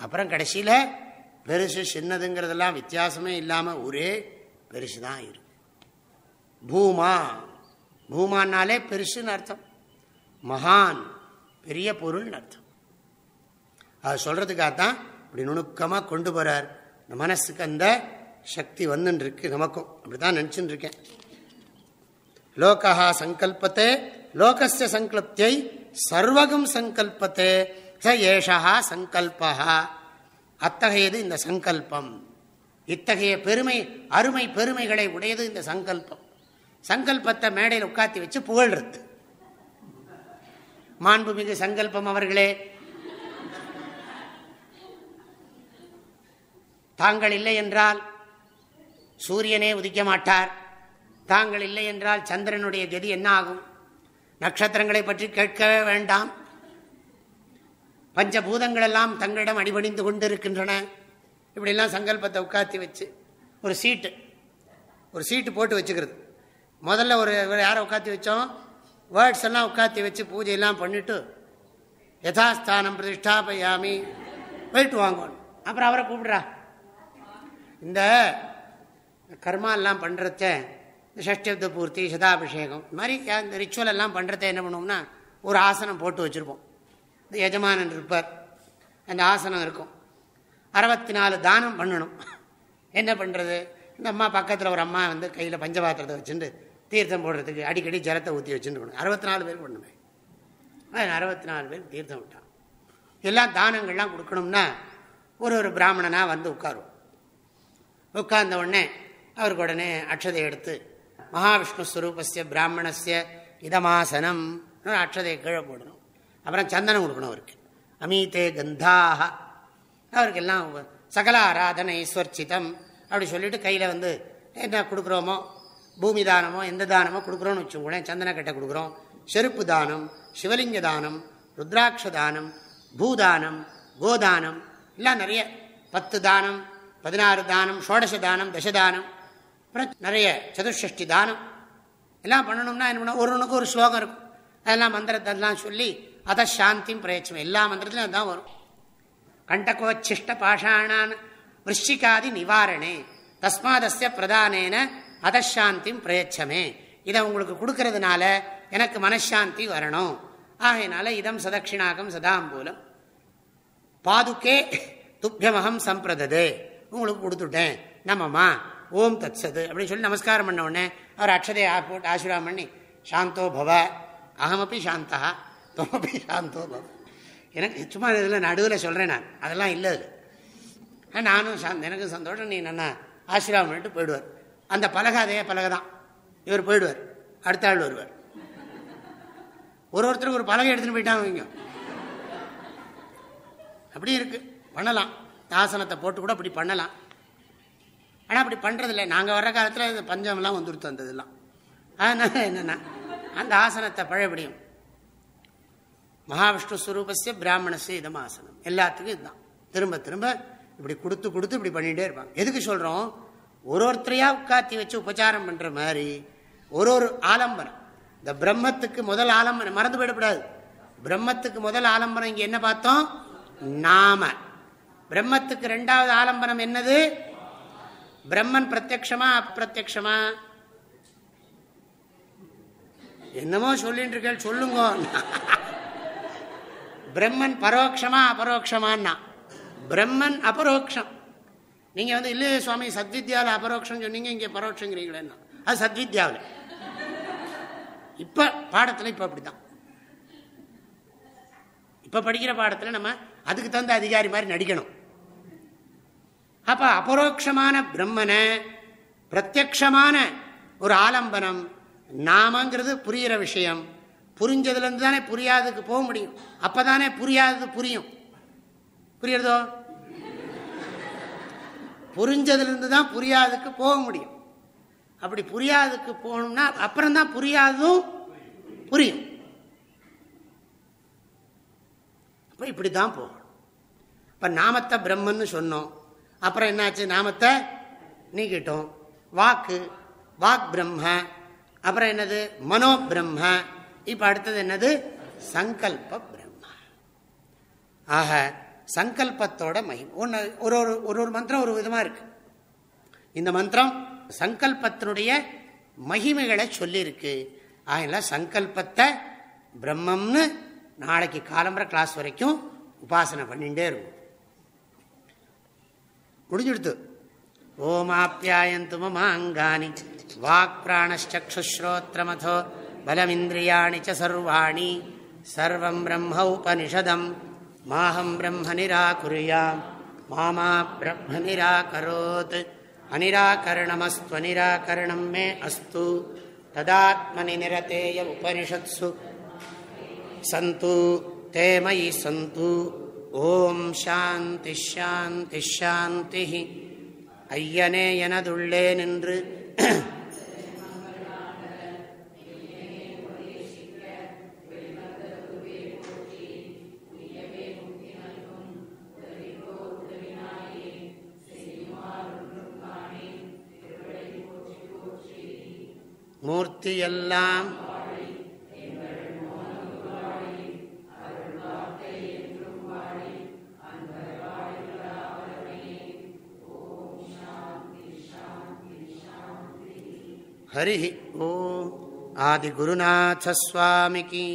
அப்புறம் கடைசியில் பெருசு சின்னதுங்கிறதெல்லாம் வித்தியாசமே இல்லாமல் ஒரே பெருசு தான் இருக்கு. பூமா. பூமானாலே பெருசுன்னு அர்த்தம். மகான் பெரிய பொருள்னு அர்த்தம். அது சொல்றதுக்காக தான் இப்படி நுணுக்கமாக கொண்டு போறார். மனசுக்கு அந்த சக்தி வந்துன்னு இருக்கு நமக்கும். அப்படிதான் நினச்சின்னு இருக்கேன் லோகா சங்கல்பத்தே லோகசிய சங்கல்பியை சர்வகம் சங்கல்பத்தே ச ஏஷா சங்கல்பா அத்தகையது இந்த சங்கல்பம். இத்தகைய பெருமை அருமை பெருமைகளை உடையது இந்த சங்கல்பம். சங்கல்பத்தை மேடையில் உட்காத்தி வச்சு புகழ்றது. மாண்புமிகு சங்கல்பம் அவர்களே தாங்கள் இல்லை என்றால் சூரியனே உதிக்க மாட்டார். தாங்கள் இல்லை என்றால் சந்திரனுடைய கதி என்ன ஆகும்? நட்சத்திரங்களை பற்றி கேட்கவே வேண்டாம். பஞ்சபூதங்கள் எல்லாம் தங்களிடம் அடிபணிந்து கொண்டிருக்கின்றன. இப்படிலாம் சங்கல்பத்தை உட்காத்தி வச்சு ஒரு சீட்டு ஒரு சீட்டு போட்டு வச்சுக்கிறது. முதல்ல ஒரு யாரை உட்காத்தி வச்சோம்? வேர்ட்ஸ் எல்லாம் உட்காத்தி வச்சு பூஜையெல்லாம் பண்ணிட்டு யதாஸ்தானம் பிரதிஷ்டாபயாமி. போயிட்டு வாங்கணும். அப்புறம் அவரை கூப்பிடுறா. இந்த கர்மா எல்லாம் பண்ணுறத இந்த ஷஷ்டியப்த பூர்த்தி சதாபிஷேகம் இது மாதிரி இந்த ரிச்சுவல் எல்லாம் பண்ணுறத என்ன பண்ணுவோம்னா ஒரு ஆசனம் போட்டு வச்சுருப்போம். இந்த எஜமானன் இருப்பார். அந்த ஆசனம் இருக்கும். அறுபத்தி நாலு தானம் பண்ணணும். என்ன பண்ணுறது இந்த அம்மா பக்கத்தில் ஒரு அம்மா வந்து கையில் பஞ்சபாத்திரத்தை வச்சுட்டு தீர்த்தம் போடுறதுக்கு அடிக்கடி ஜலத்தை ஊற்றி வச்சுட்டு அறுபத்தி நாலு பேர் பண்ணுமே அறுபத்தி நாலு பேர் தீர்த்தம் விட்டான். எல்லாம் தானங்கள்லாம் கொடுக்கணும்னா ஒரு ஒரு பிராமணனாக வந்து உட்காரும் உட்கார்ந்த உடனே அவருக்கு உடனே அக்ஷதை எடுத்து மகாவிஷ்ணு ஸ்வரூபஸ்ய பிராமணஸ்ய இதமாசனம் அக்ஷதையை கீழே போடணும். அப்புறம் சந்தனம் கொடுக்கணும் அவருக்கு. அமீதே கந்தாக அவருக்கு எல்லாம் சகல ஆராதனை ஸ்வர்ச்சிதம் அப்படி சொல்லிட்டு கையில் வந்து என்ன கொடுக்குறோமோ பூமி தானமோ எந்த தானமோ கொடுக்குறோன்னு வச்சுக்கோங்களேன் சந்தனக்கட்டை கொடுக்குறோம். செருப்பு தானம் சிவலிங்க தானம் ருத்ராட்ச தானம் பூதானம் கோதானம் எல்லாம் நிறைய. பத்து தானம் பதினாறு தானம் ஷோடச தானம் தசதானம் அப்புறம் நிறைய சதுஷ்டி தானம். எல்லாம் பண்ணணும்னா என்ன பண்ண ஒருவனுக்கு ஒரு ஸ்லோகம் இருக்கும். அதெல்லாம் மந்திரத்தெல்லாம் சொல்லி அத சாந்தியும் பிரயச்சம். எல்லா மந்திரத்திலும் அதுதான் வரும். கண்டகோச்சிஷ்ட பாஷாணான் விருஷிகாதி நிவாரணே. தஸ்மாதஸ்ய பிரதானேன அதசாந்தியும் பிரயச்சமே. இதை உங்களுக்கு கொடுக்கறதுனால எனக்கு மனசாந்தி வரணும். ஆகையினால இதம் சதட்சிணாகம் சதாம்பூலம். பாதுக்கே துப்பியமகம் சம்பிரதது. உங்களுக்கு கொடுத்துட்டேன். நம்மம்மா ஓம் தத்சது அப்படின்னு சொல்லி நமஸ்காரம் பண்ண உடனே அவர் அக்ஷதையை போட்டு ஆசீர்வாதம் பண்ணி சாந்தோ பவ. அகமப்பி சாந்தா தொமப்பி சாந்தோ பவ எனக்கு சும்மா இதில் நடுவில் சொல்கிறேன் நான். அதெல்லாம் இல்லை அது. நானும் எனக்கு சந்தோஷம். நீ நான் ஆசீர்வாதம் பண்ணிட்டு போயிடுவார். அந்த பலகை அதே பலகை தான் இவர் போயிடுவார். அடுத்த ஆள் வருவார். ஒரு ஒருத்தருக்கு ஒரு பலகை எடுத்துன்னு போயிட்டாங்க வைங்க அப்படி இருக்கு. பண்ணலாம். ஆசனத்தை போட்டு கூட அப்படி பண்ணலாம். ஆனால் அப்படி பண்ணுறதில்ல நாங்கள் வர்ற காலத்தில் பஞ்சம்லாம் வந்துருத்தோம் அந்த இதெல்லாம் அதனால என்னென்னா அந்த ஆசனத்தை பழையபடியும் மகாவிஷ்ணு ஸ்வரூபஸ்ய பிராமணஸ்ய இதம் ஆசனம் எல்லாத்துக்கும் இதுதான். திரும்ப திரும்ப இப்படி கொடுத்து கொடுத்து இப்படி பண்ணிகிட்டே இருப்பாங்க. எதுக்கு சொல்கிறோம் ஒரு ஒருத்தரையா உட்காத்தி வச்சு உபச்சாரம் பண்ணுற மாதிரி ஒரு ஒரு ஆலம்பரம். இந்த பிரம்மத்துக்கு முதல் ஆலம்பரம் மறந்து போயிடக்கூடாது. பிரம்மத்துக்கு முதல் ஆலம்பரம் இங்கே என்ன பார்த்தோம்? நாம. பிரம்மத்துக்கு ரெண்டாவது ஆலம்பரம் என்னது? பிரம்மன் பிரத்யக்ஷமா அப்பிரத்யக்ஷமா? என்னமோ சொல்லிட்டு இருக்க சொல்லுங்க. பிரம்மன் பரோட்சமா அபரோக்ஷமான்னா. பிரம்மன் அபரோக்ஷம். நீங்க வந்து இல்லையே சுவாமி சத்வித்யாவில் அபரோக்ஷம் சொன்னீங்க இங்கே பரோட்சங்கிறீங்களேன்னா அது சத்வித்யாவில். இப்ப பாடத்தில் இப்ப அப்படிதான் இப்ப படிக்கிற பாடத்தில் நம்ம அதுக்கு தகுந்த அதிகாரி மாதிரி நடிக்கணும். அப்ப அபரோக்ஷமான பிரம்மனை பிரத்யக்ஷமான ஒரு ஆலம்பனம் நாமங்கிறது புரிகிற விஷயம். புரிஞ்சதுலேருந்து தானே புரியாததுக்கு போக முடியும். அப்பதானே புரியாதது புரியும். புரியுறதோ? புரிஞ்சதுலேருந்து தான் புரியாததுக்கு போக முடியும். அப்படி புரியாததுக்கு போகணும்னா அப்புறம்தான் புரியாததும் புரியும். அப்போ இப்படி தான் போகணும். இப்போ நாமத்தை பிரம்மன்னு சொன்னோம். அப்புறம் என்னாச்சு? நாமத்தை நீக்கிட்டோம். வாக்கு வாக் பிரம்ம. அப்புறம் என்னது? மனோ பிரம்ம இப்ப அடுத்தது என்னது? சங்கல்ப பிரம்மா. ஆக சங்கல்பத்தோட மகிமை. ஒன்று ஒரு ஒரு ஒரு ஒரு மந்திரம் ஒரு விதமாக இருக்கு. இந்த மந்திரம் சங்கல்பத்தினுடைய மகிமைகளை சொல்லியிருக்கு ஆகினால சங்கல்பத்தை பிரம்மம்னு நாளைக்கு காலம்பர கிளாஸ் வரைக்கும் உபாசனை பண்ணிகிட்டே இருக்கும் முடிஞ்சுடுத்து. ஓமாப்பியாயந்து மமாங்கானி வாக் பிராணச்சக்ஷுஸ்ரோத்ரமதோ பலமிந்திரியாணி சர்வாணி சர்வம் பிரம்ம உபனிஷதம் மாஹம் பிரம்ம நிராகுரியாம் மாமா பிரம்ம நிராகரோத் அனிராகரணமஸ்துவனிராகரணம் மே அஸ்து ததாத்மனி நிரதேய உபனிஷத்சு சந்து தே மயி சந்து ஓம் சாந்தி ஷாந்தி ஷாந்தி ஐயனே எனதுள்ளே நின்று மூர்த்தியெல்லாம் ஹரி ஓம் ஆதிகுருநாசஸ்வாமிக்கு